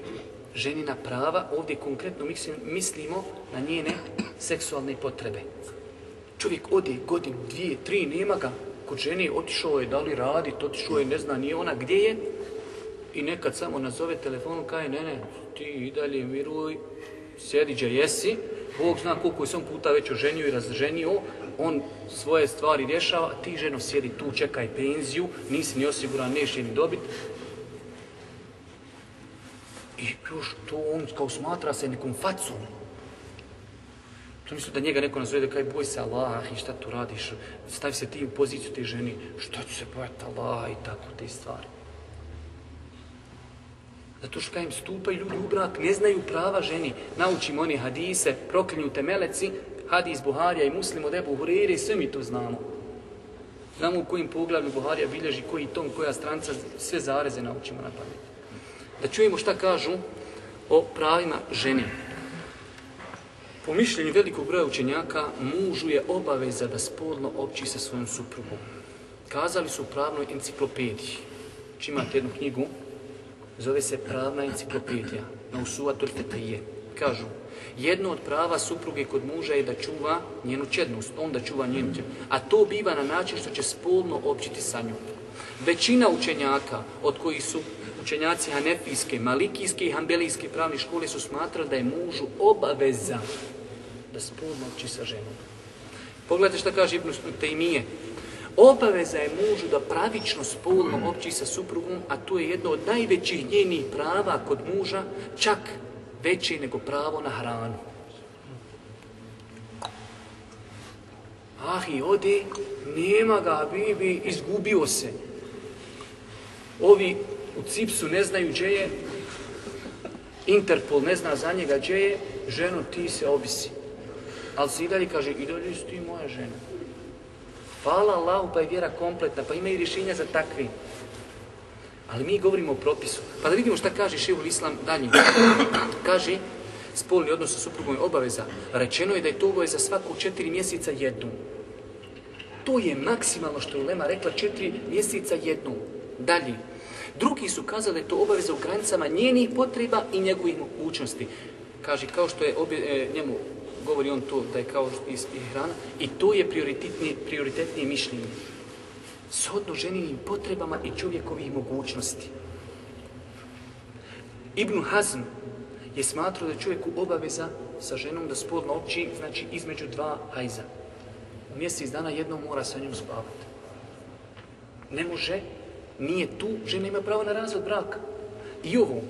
ženina prava, ovdje konkretno mislimo na njene seksualne potrebe. Čovjek ode godinu, dvije, tri, nema ga, kod žene otišao je da li radi, otišao je, ne zna nije ona. Gdje je, i nekad samo nazove telefonom, kaže, ne, ne, ti i dalje miruj, sjedi gdje jesi, Bog zna koliko je sam puta već oženio i razženio, on svoje stvari rješava, ti ženo sjedi tu, čekaj penziju, nisi ni osiguran, neće ni dobit. I još to on kao smatra se nekom facom. To misli da njega neko nazove da kaj boj se Allah i šta tu radiš, stavi se ti u poziciju te ženi, šta će se bojati Allah i tako te stvari. Zato što im stupaju ljudi u brak, ne znaju prava ženi. Naučimo oni hadise, proklinju meleci, hadis Buharija i Muslim od Ebu Hurire i sve mi to znamo. Znamo u kojim poglavlju Buharija bilježi, koji tom, koja stranca, sve zareze naučimo na pamet. Da čujemo šta kažu o pravima ženi. Po mišljenju velikog broja učenjaka, mužu je obaveza da spolno opći sa svojom suprugom. Kazali su u pravnoj enciklopediji. Či imate jednu knjigu, zove se Pravna enciklopedija, na Usuatul Fetije. Kažu, jedno od prava supruge kod muža je da čuva njenu čednost, on da čuva njenu čednost. A to biva na način što će spolno općiti sa njom. Većina učenjaka, od kojih su učenjaci Hanefijske, Malikijske i Hambelijske pravne škole su smatrali da je mužu obaveza da spolno opći sa ženom. Pogledajte šta kaže Ibn Tejmije. Obaveza je mužu da pravično spolno opći sa suprugom, a to je jedno od najvećih njenih prava kod muža, čak veće nego pravo na hranu. Ah, i ode, nema ga, bibi, izgubio se. Ovi u Cipsu ne znaju gdje je, Interpol ne zna za njega gdje je, ženo ti se obisi. Ali si i kaže, i si ti moja žena. Hvala Allahu pa je vjera kompletna, pa ima i rješenja za takvi. Ali mi govorimo o propisu. Pa da vidimo šta kaže Šehu Islam dalje. kaže, spolni odnos sa suprugom je obaveza. Rečeno je da je to obaveza svaku četiri mjeseca jednu. To je maksimalno što je Lema rekla četiri mjeseca jednu. Dalje. Drugi su kazali da je to obaveza u granicama njenih potreba i njegovih mogućnosti. Kaže, kao što je e, njemu govori on to da je kao iz, hrana i to je prioritetnije, prioritetnije mišljenje. Shodno ženinim potrebama i čovjekovih mogućnosti. Ibn Hazm je smatrao da je čovjeku obaveza sa ženom da spolno opći, znači između dva hajza. Mjesec dana jednom mora sa njom spavati. Ne može, nije tu, žena ima pravo na razvod braka. I ovo,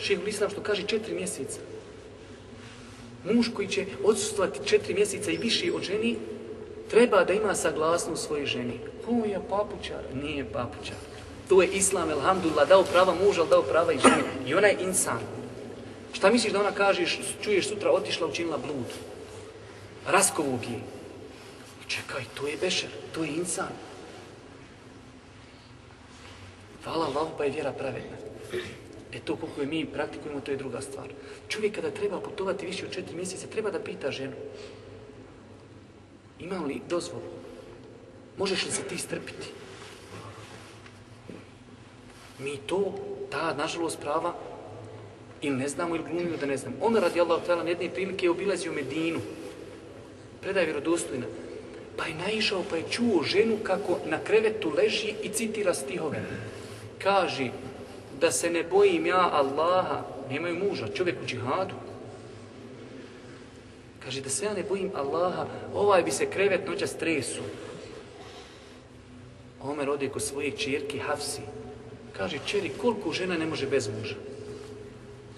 šehr Islam što kaže četiri mjeseca. Muž koji će odsustovati četiri mjeseca i više od ženi, treba da ima saglasnost svojoj ženi. Ko je papučar? Nije papučar. To je Islam, elhamdulillah, dao prava muža, dao prava i ženi. I ona je insan. Šta misliš da ona kažeš, čuješ sutra, otišla, učinila blud? Raskovog je. Čekaj, to je bešer, to je insan. Hvala Allahu pa je vjera pravedna. E to koliko mi praktikujemo, to je druga stvar. Čovjek kada treba putovati više od četiri mjeseca, treba da pita ženu. Ima li dozvolu? Možeš li se ti strpiti? Mi to, ta, nažalost, prava, ili ne znamo ili glumimo da ne znamo. Omer radi Allah na jedne prilike je obilazio Medinu. Predaj vjerodostojna. Pa je naišao pa je čuo ženu kako na krevetu leži i citira stihove. Kaže, da se ne bojim ja Allaha, nemaju muža, čovjek u džihadu. Kaže da se ja ne bojim Allaha, ovaj bi se krevet noća stresu. Omer ode kod svojih čirki Hafsi. Kaže, čeri, koliko žena ne može bez muža?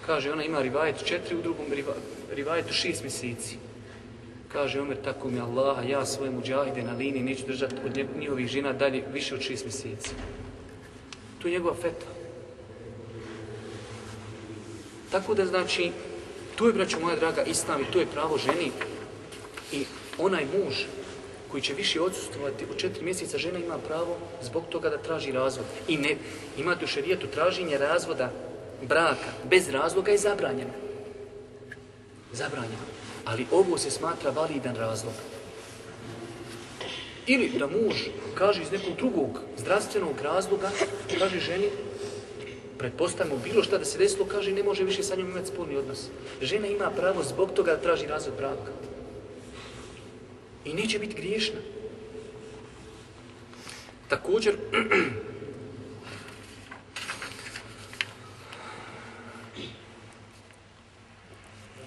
Kaže, ona ima rivajet četiri, u drugom rivajetu šest mjeseci. Kaže Omer, tako mi Allaha, ja svoje muđahide na liniji neću držati od njihovih žena dalje više od šest mjeseci. To je njegova feta. Tako da znači, tu je, braćo moja draga, islam i to je pravo ženi. I onaj muž koji će više odsustovati u četiri mjeseca, žena ima pravo zbog toga da traži razvod. I ne, imate u šerijetu traženje razvoda braka bez razloga je zabranjeno. Zabranjeno. Ali ovo se smatra validan razlog. Ili da muž kaže iz nekog drugog zdravstvenog razloga, kaže ženi, pretpostavimo bilo šta da se desilo, kaže ne može više sa njom imati spolni odnos. Žena ima pravo zbog toga da traži razvod braka. I neće biti griješna. Također,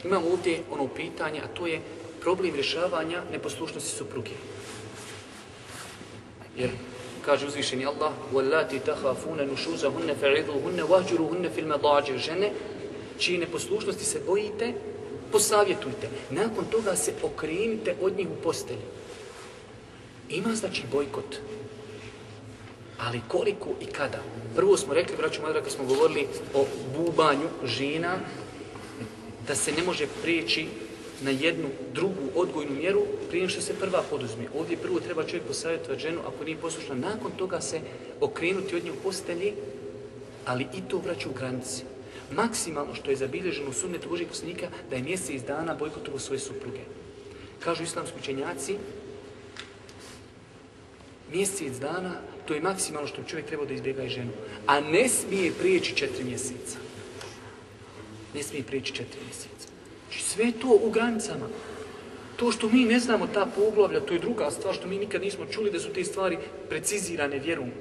imamo ovdje ono pitanje, a to je problem rješavanja neposlušnosti supruge. Jer Kaže uzvišeni Allah: "Wallati takhafuna nushuzahunna fa'idhuhunna wahjuruhunna fil madaji' žene čije neposlušnosti se bojite, posavjetujte. Nakon toga se okrenite od njih u postelji." Ima znači bojkot. Ali koliko i kada? Prvo smo rekli, braću moja kad smo govorili o bubanju žena, da se ne može prijeći na jednu drugu odgojnu mjeru prije što se prva poduzme. Ovdje prvo treba čovjek posavjetovati ženu, ako nije poslušna, nakon toga se okrenuti od nje u postelji, ali i to vraća u granici. Maksimalno što je zabilježeno u sunnetu Božih poslanika da je mjesec dana bojkotovo svoje supruge. Kažu islamski učenjaci, mjesec dana, to je maksimalno što čovjek treba da izbjega i ženu. A ne smije prijeći četiri mjeseca. Ne smije prijeći četiri mjeseca. Znači sve to u granicama. To što mi ne znamo ta poglavlja, to je druga stvar što mi nikad nismo čuli da su te stvari precizirane vjerom.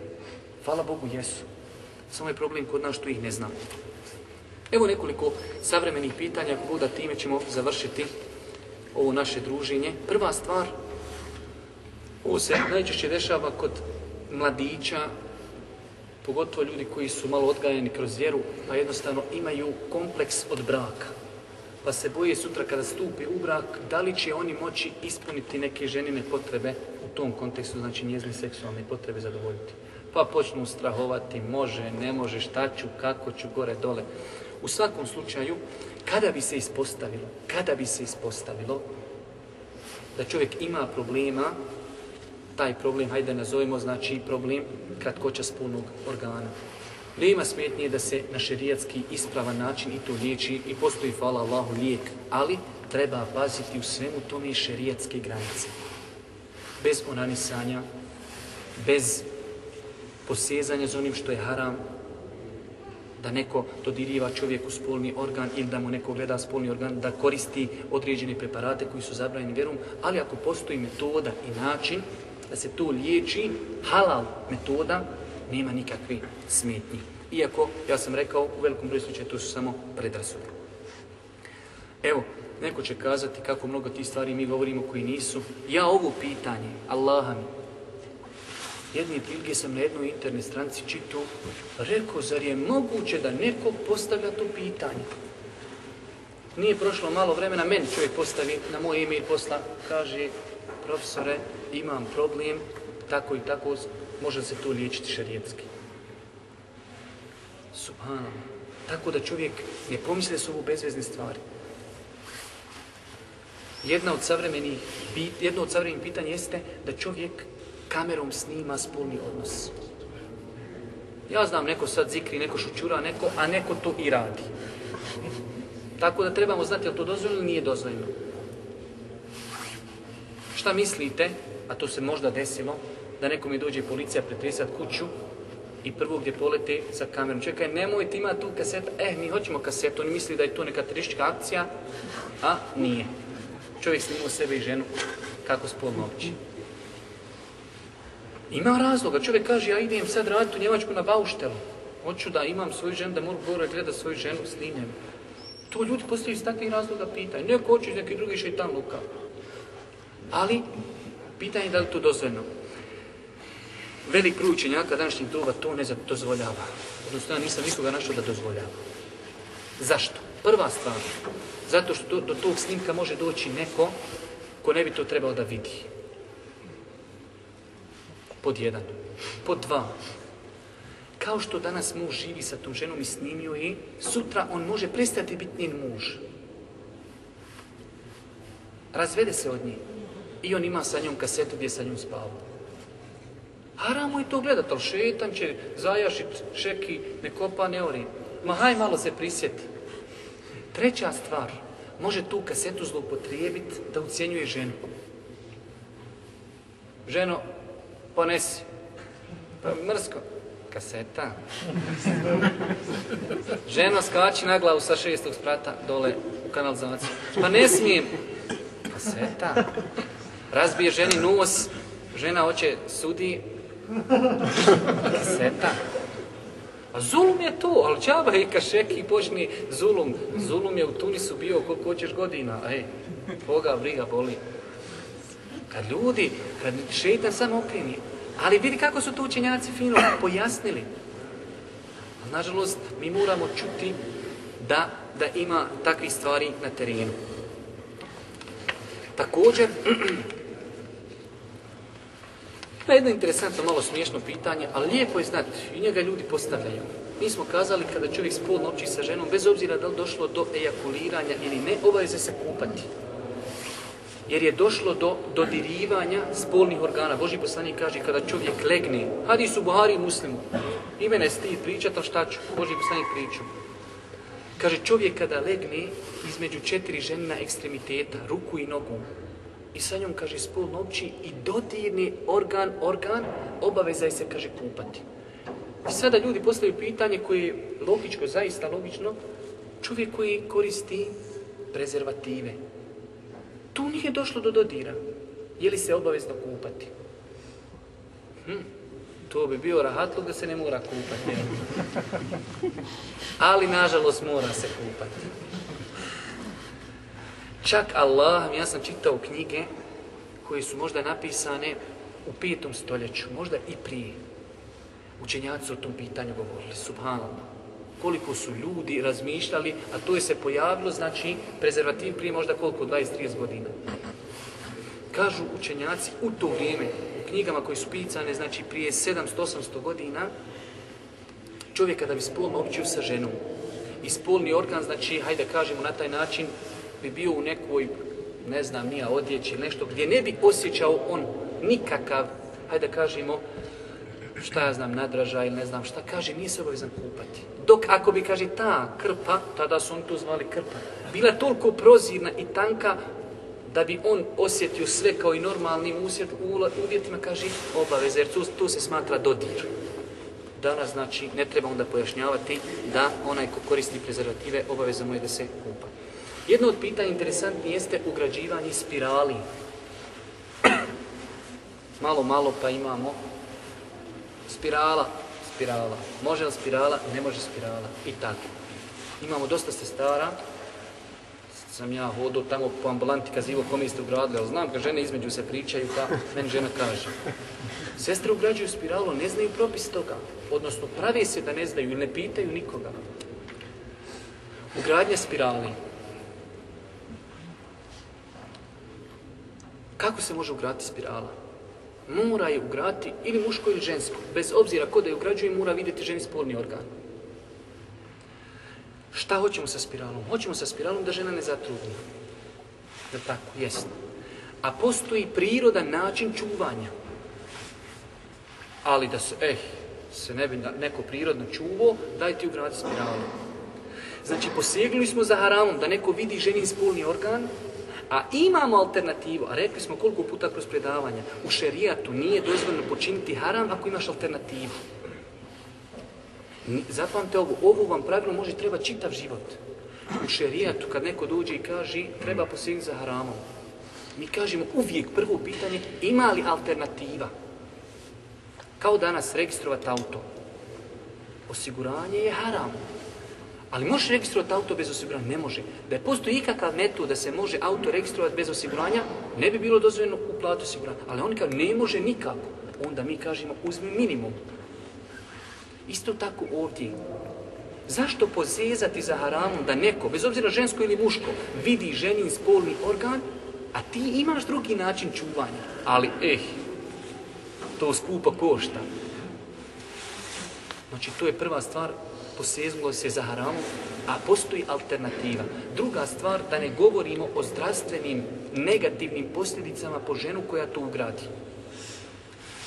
Hvala Bogu, jesu. Samo je problem kod nas što ih ne znamo. Evo nekoliko savremenih pitanja, kako da time ćemo završiti ovo naše druženje. Prva stvar, ovo se najčešće dešava kod mladića, pogotovo ljudi koji su malo odgajani kroz vjeru, pa jednostavno imaju kompleks od braka. Pa se boje sutra kada stupi u brak, da li će oni moći ispuniti neke ženine potrebe u tom kontekstu, znači njezine seksualne potrebe zadovoljiti. Pa počnu strahovati, može, ne može, šta ću, kako ću, gore, dole. U svakom slučaju, kada bi se ispostavilo, kada bi se ispostavilo da čovjek ima problema, taj problem, hajde nazovemo, znači problem kratkoća spolnog organa. Nema smetnije da se na šerijatski ispravan način i to liječi i postoji, hvala Allahu, lijek, ali treba paziti u svemu tome šerijatske granice. Bez onanisanja, bez posezanja za onim što je haram, da neko dodiriva čovjeku spolni organ ili da mu neko gleda spolni organ, da koristi određene preparate koji su zabranjeni vjerom, ali ako postoji metoda i način da se to liječi, halal metoda, nema nikakve smetnje. Iako, ja sam rekao, u velikom broju to su samo predrasude. Evo, neko će kazati kako mnogo tih stvari mi govorimo koji nisu. Ja ovo pitanje, Allaha mi, jedne prilike sam na jednoj internet stranci čitao, rekao, zar je moguće da neko postavlja to pitanje? Nije prošlo malo vremena, meni čovjek postavi na moj e-mail posla, kaže, profesore, imam problem, tako i tako, može se to liječiti šarijetski. Subhanallah. Tako da čovjek ne pomisli su ovo bezvezne stvari. Jedna od savremenih, jedno od savremenih pitanja jeste da čovjek kamerom snima spolni odnos. Ja znam, neko sad zikri, neko šućura, neko, a neko to i radi. Tako da trebamo znati je li to dozvoljeno ili nije dozvoljeno. Šta mislite, a to se možda desilo, da nekom je dođe policija pretresat kuću i prvo gdje polete sa kamerom. Čekaj, nemojte ima tu kaseta. Eh, mi hoćemo kasetu. Oni misli da je to neka turistička akcija, a nije. Čovjek snimao sebe i ženu kako spolno obići. Ima razloga. Čovjek kaže, ja idem sad raditi u Njemačku na bauštelu. Hoću da imam svoju ženu, da mogu gore gledati svoju ženu s njim. To ljudi postavljaju iz takvih razloga pitanje. Neko hoće iz neki drugi šeitan luka. Ali, pitanje je da li to dozvoljeno. Velik broj učenjaka današnjih doba to ne dozvoljava. Odnosno, ja nisam nikoga našao da dozvoljava. Zašto? Prva stvar, zato što do, do tog snimka može doći neko ko ne bi to trebao da vidi. Pod jedan. Pod dva. Kao što danas muž živi sa tom ženom i snimio je, sutra on može prestati biti njen muž. Razvede se od nje. I on ima sa njom kasetu gdje sa njom spava. Haramo je to gledat, ali šetan će zajašit, šeki, ne kopa, ne ori. Ma haj malo se prisjeti. Treća stvar, može tu kasetu zloupotrijebiti da ucijenjuje ženu. Ženo, ponesi. Pa mrsko. Kaseta. Žena skači na glavu sa šestog sprata dole u kanalizaciju. Pa ne smijem. Kaseta. Razbije ženi nos, žena hoće sudi. Kaseta. A zulum je to, ali džaba i kašeki počni zulum. Zulum je u Tunisu bio koliko hoćeš godina. Ej, Boga briga boli. Kad ljudi, kad šeitan sam okreni, ali vidi kako su to učenjaci fino pojasnili. Nažalost, mi moramo čuti da, da ima takvih stvari na terenu. Također, ima jedno interesantno, malo smiješno pitanje, ali lijepo je znati, i njega ljudi postavljaju. Mi smo kazali kada čovjek spolno opći sa ženom, bez obzira da li došlo do ejakuliranja ili ne, obaveze se kupati. Jer je došlo do dodirivanja spolnih organa. Boži poslanik kaže kada čovjek legne, hadi su Buhari i muslimu, i mene stid pričat, ali šta ću? Boži poslanik priču. Kaže čovjek kada legne između četiri ženina ekstremiteta, ruku i nogu, i sa njom, kaže, spolno opći i dodirni organ, organ, obaveza je se, kaže, kupati. I sada ljudi postavljaju pitanje koje je logičko, zaista logično, čovjek koji koristi prezervative. Tu nije došlo do dodira. Je li se obavezno kupati? Hm, to bi bio rahatluk da se ne mora kupati. Ali, nažalost, mora se kupati. Čak Allah, ja sam čitao knjige koje su možda napisane u petom stoljeću, možda i prije. Učenjaci o tom pitanju govorili, subhanallah. Koliko su ljudi razmišljali, a to je se pojavilo, znači, prezervativ prije možda koliko, 20-30 godina. Kažu učenjaci u to vrijeme, u knjigama koje su pisane, znači prije 700-800 godina, čovjek kada bi spolno općio sa ženom i spolni organ, znači, hajde kažemo na taj način, bi bio u nekoj, ne znam, nija odjeći nešto, gdje ne bi osjećao on nikakav, hajde da kažemo, šta ja znam, nadražaj ili ne znam šta, kaže, nije se obavezan kupati. Dok ako bi, kaže, ta krpa, tada su on to zvali krpa, bila toliko prozirna i tanka, da bi on osjetio sve kao i normalnim uvjetima, kaže, obaveza, jer tu, tu se smatra dodir. Danas, znači, ne treba onda pojašnjavati da onaj ko koristi prezervative, obaveza mu je da se kupa. Jedno od pitanja interesantnije jeste ugrađivanje spirali. Malo, malo pa imamo spirala, spirala. Može li spirala? Ne može spirala. I tako. Imamo dosta sestara. Sam ja hodao tamo po ambulanti kazivo kome ste ugradili, ali znam kad žene između se pričaju, pa meni žena kaže. Sestre ugrađuju spiralu, ne znaju propis toga. Odnosno, pravi se da ne znaju ili ne pitaju nikoga. Ugradnja spirali. Kako se može ugraditi spirala? Mora je ugraditi ili muško ili žensko. Bez obzira ko da je ugrađuje, mora vidjeti ženi spolni organ. Šta hoćemo sa spiralom? Hoćemo sa spiralom da žena ne zatrudni. Da tako, jest. A postoji prirodan način čuvanja. Ali da se, eh, se ne bi neko prirodno čuvo, daj ti ugradi spiralu. Znači, posegnuli smo za haramom da neko vidi ženin spolni organ, a imamo alternativu, a rekli smo koliko puta kroz predavanja, u šerijatu nije dozvoljeno počiniti haram ako imaš alternativu. Zapamte ovo, ovo vam pravilo može treba čitav život. U šerijatu kad neko dođe i kaže treba posegnuti za haramom. Mi kažemo uvijek prvo pitanje ima li alternativa? Kao danas registrovati auto. Osiguranje je haram. Ali možeš registrovati auto bez osiguranja? Ne može. Da je postoji ikakav metod da se može auto registrovati bez osiguranja, ne bi bilo dozvoljeno u platu osiguranja. Ali oni kažu ne može nikako. Onda mi kažemo uzmi minimum. Isto tako ovdje. Zašto pozezati za haramom da neko, bez obzira žensko ili muško, vidi ženin spolni organ, a ti imaš drugi način čuvanja. Ali, eh, to skupo košta. Znači, to je prva stvar, poseznulo se za haramom, a postoji alternativa. Druga stvar, da ne govorimo o zdravstvenim negativnim posljedicama po ženu koja to ugradi.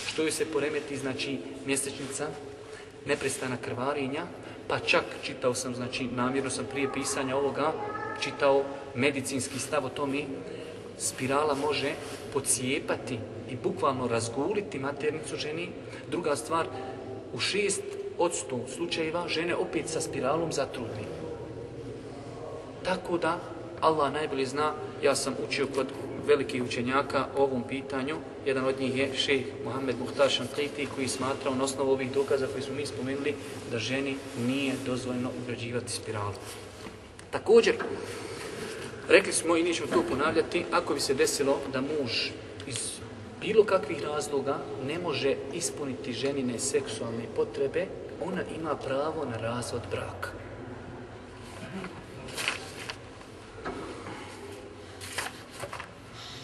Što joj se poremeti, znači, mjesečnica, neprestana krvarinja, pa čak čitao sam, znači, namjerno sam prije pisanja ovoga, čitao medicinski stav o tome, spirala može pocijepati i bukvalno razguliti maternicu ženi. Druga stvar, u šest od sto slučajeva žene opet sa spiralom zatrudni. Tako da, Allah najbolje zna, ja sam učio kod velikih učenjaka o ovom pitanju. Jedan od njih je šejh Mohamed Muhtar Šantiti koji smatrao na osnovu ovih dokaza koji smo mi spomenuli da ženi nije dozvoljeno ugrađivati spiralu. Također, rekli smo i nećemo to ponavljati, ako bi se desilo da muž iz bilo kakvih razloga ne može ispuniti ženine seksualne potrebe, ona ima pravo na razvod braka.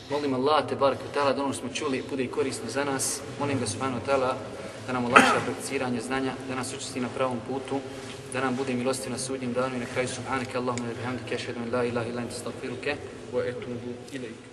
Molim Allah, te barek ta'ala, da ono smo čuli bude i korisno za nas. Molim ga subhanahu ta'ala da nam olakša prakticiranje znanja, da nas učesti na pravom putu, da nam bude milostiv na sudnjem danu i na kraju subhanake Allahumma bihamdike ashhadu an la ilaha illa anta astaghfiruke wa etubu ilaik.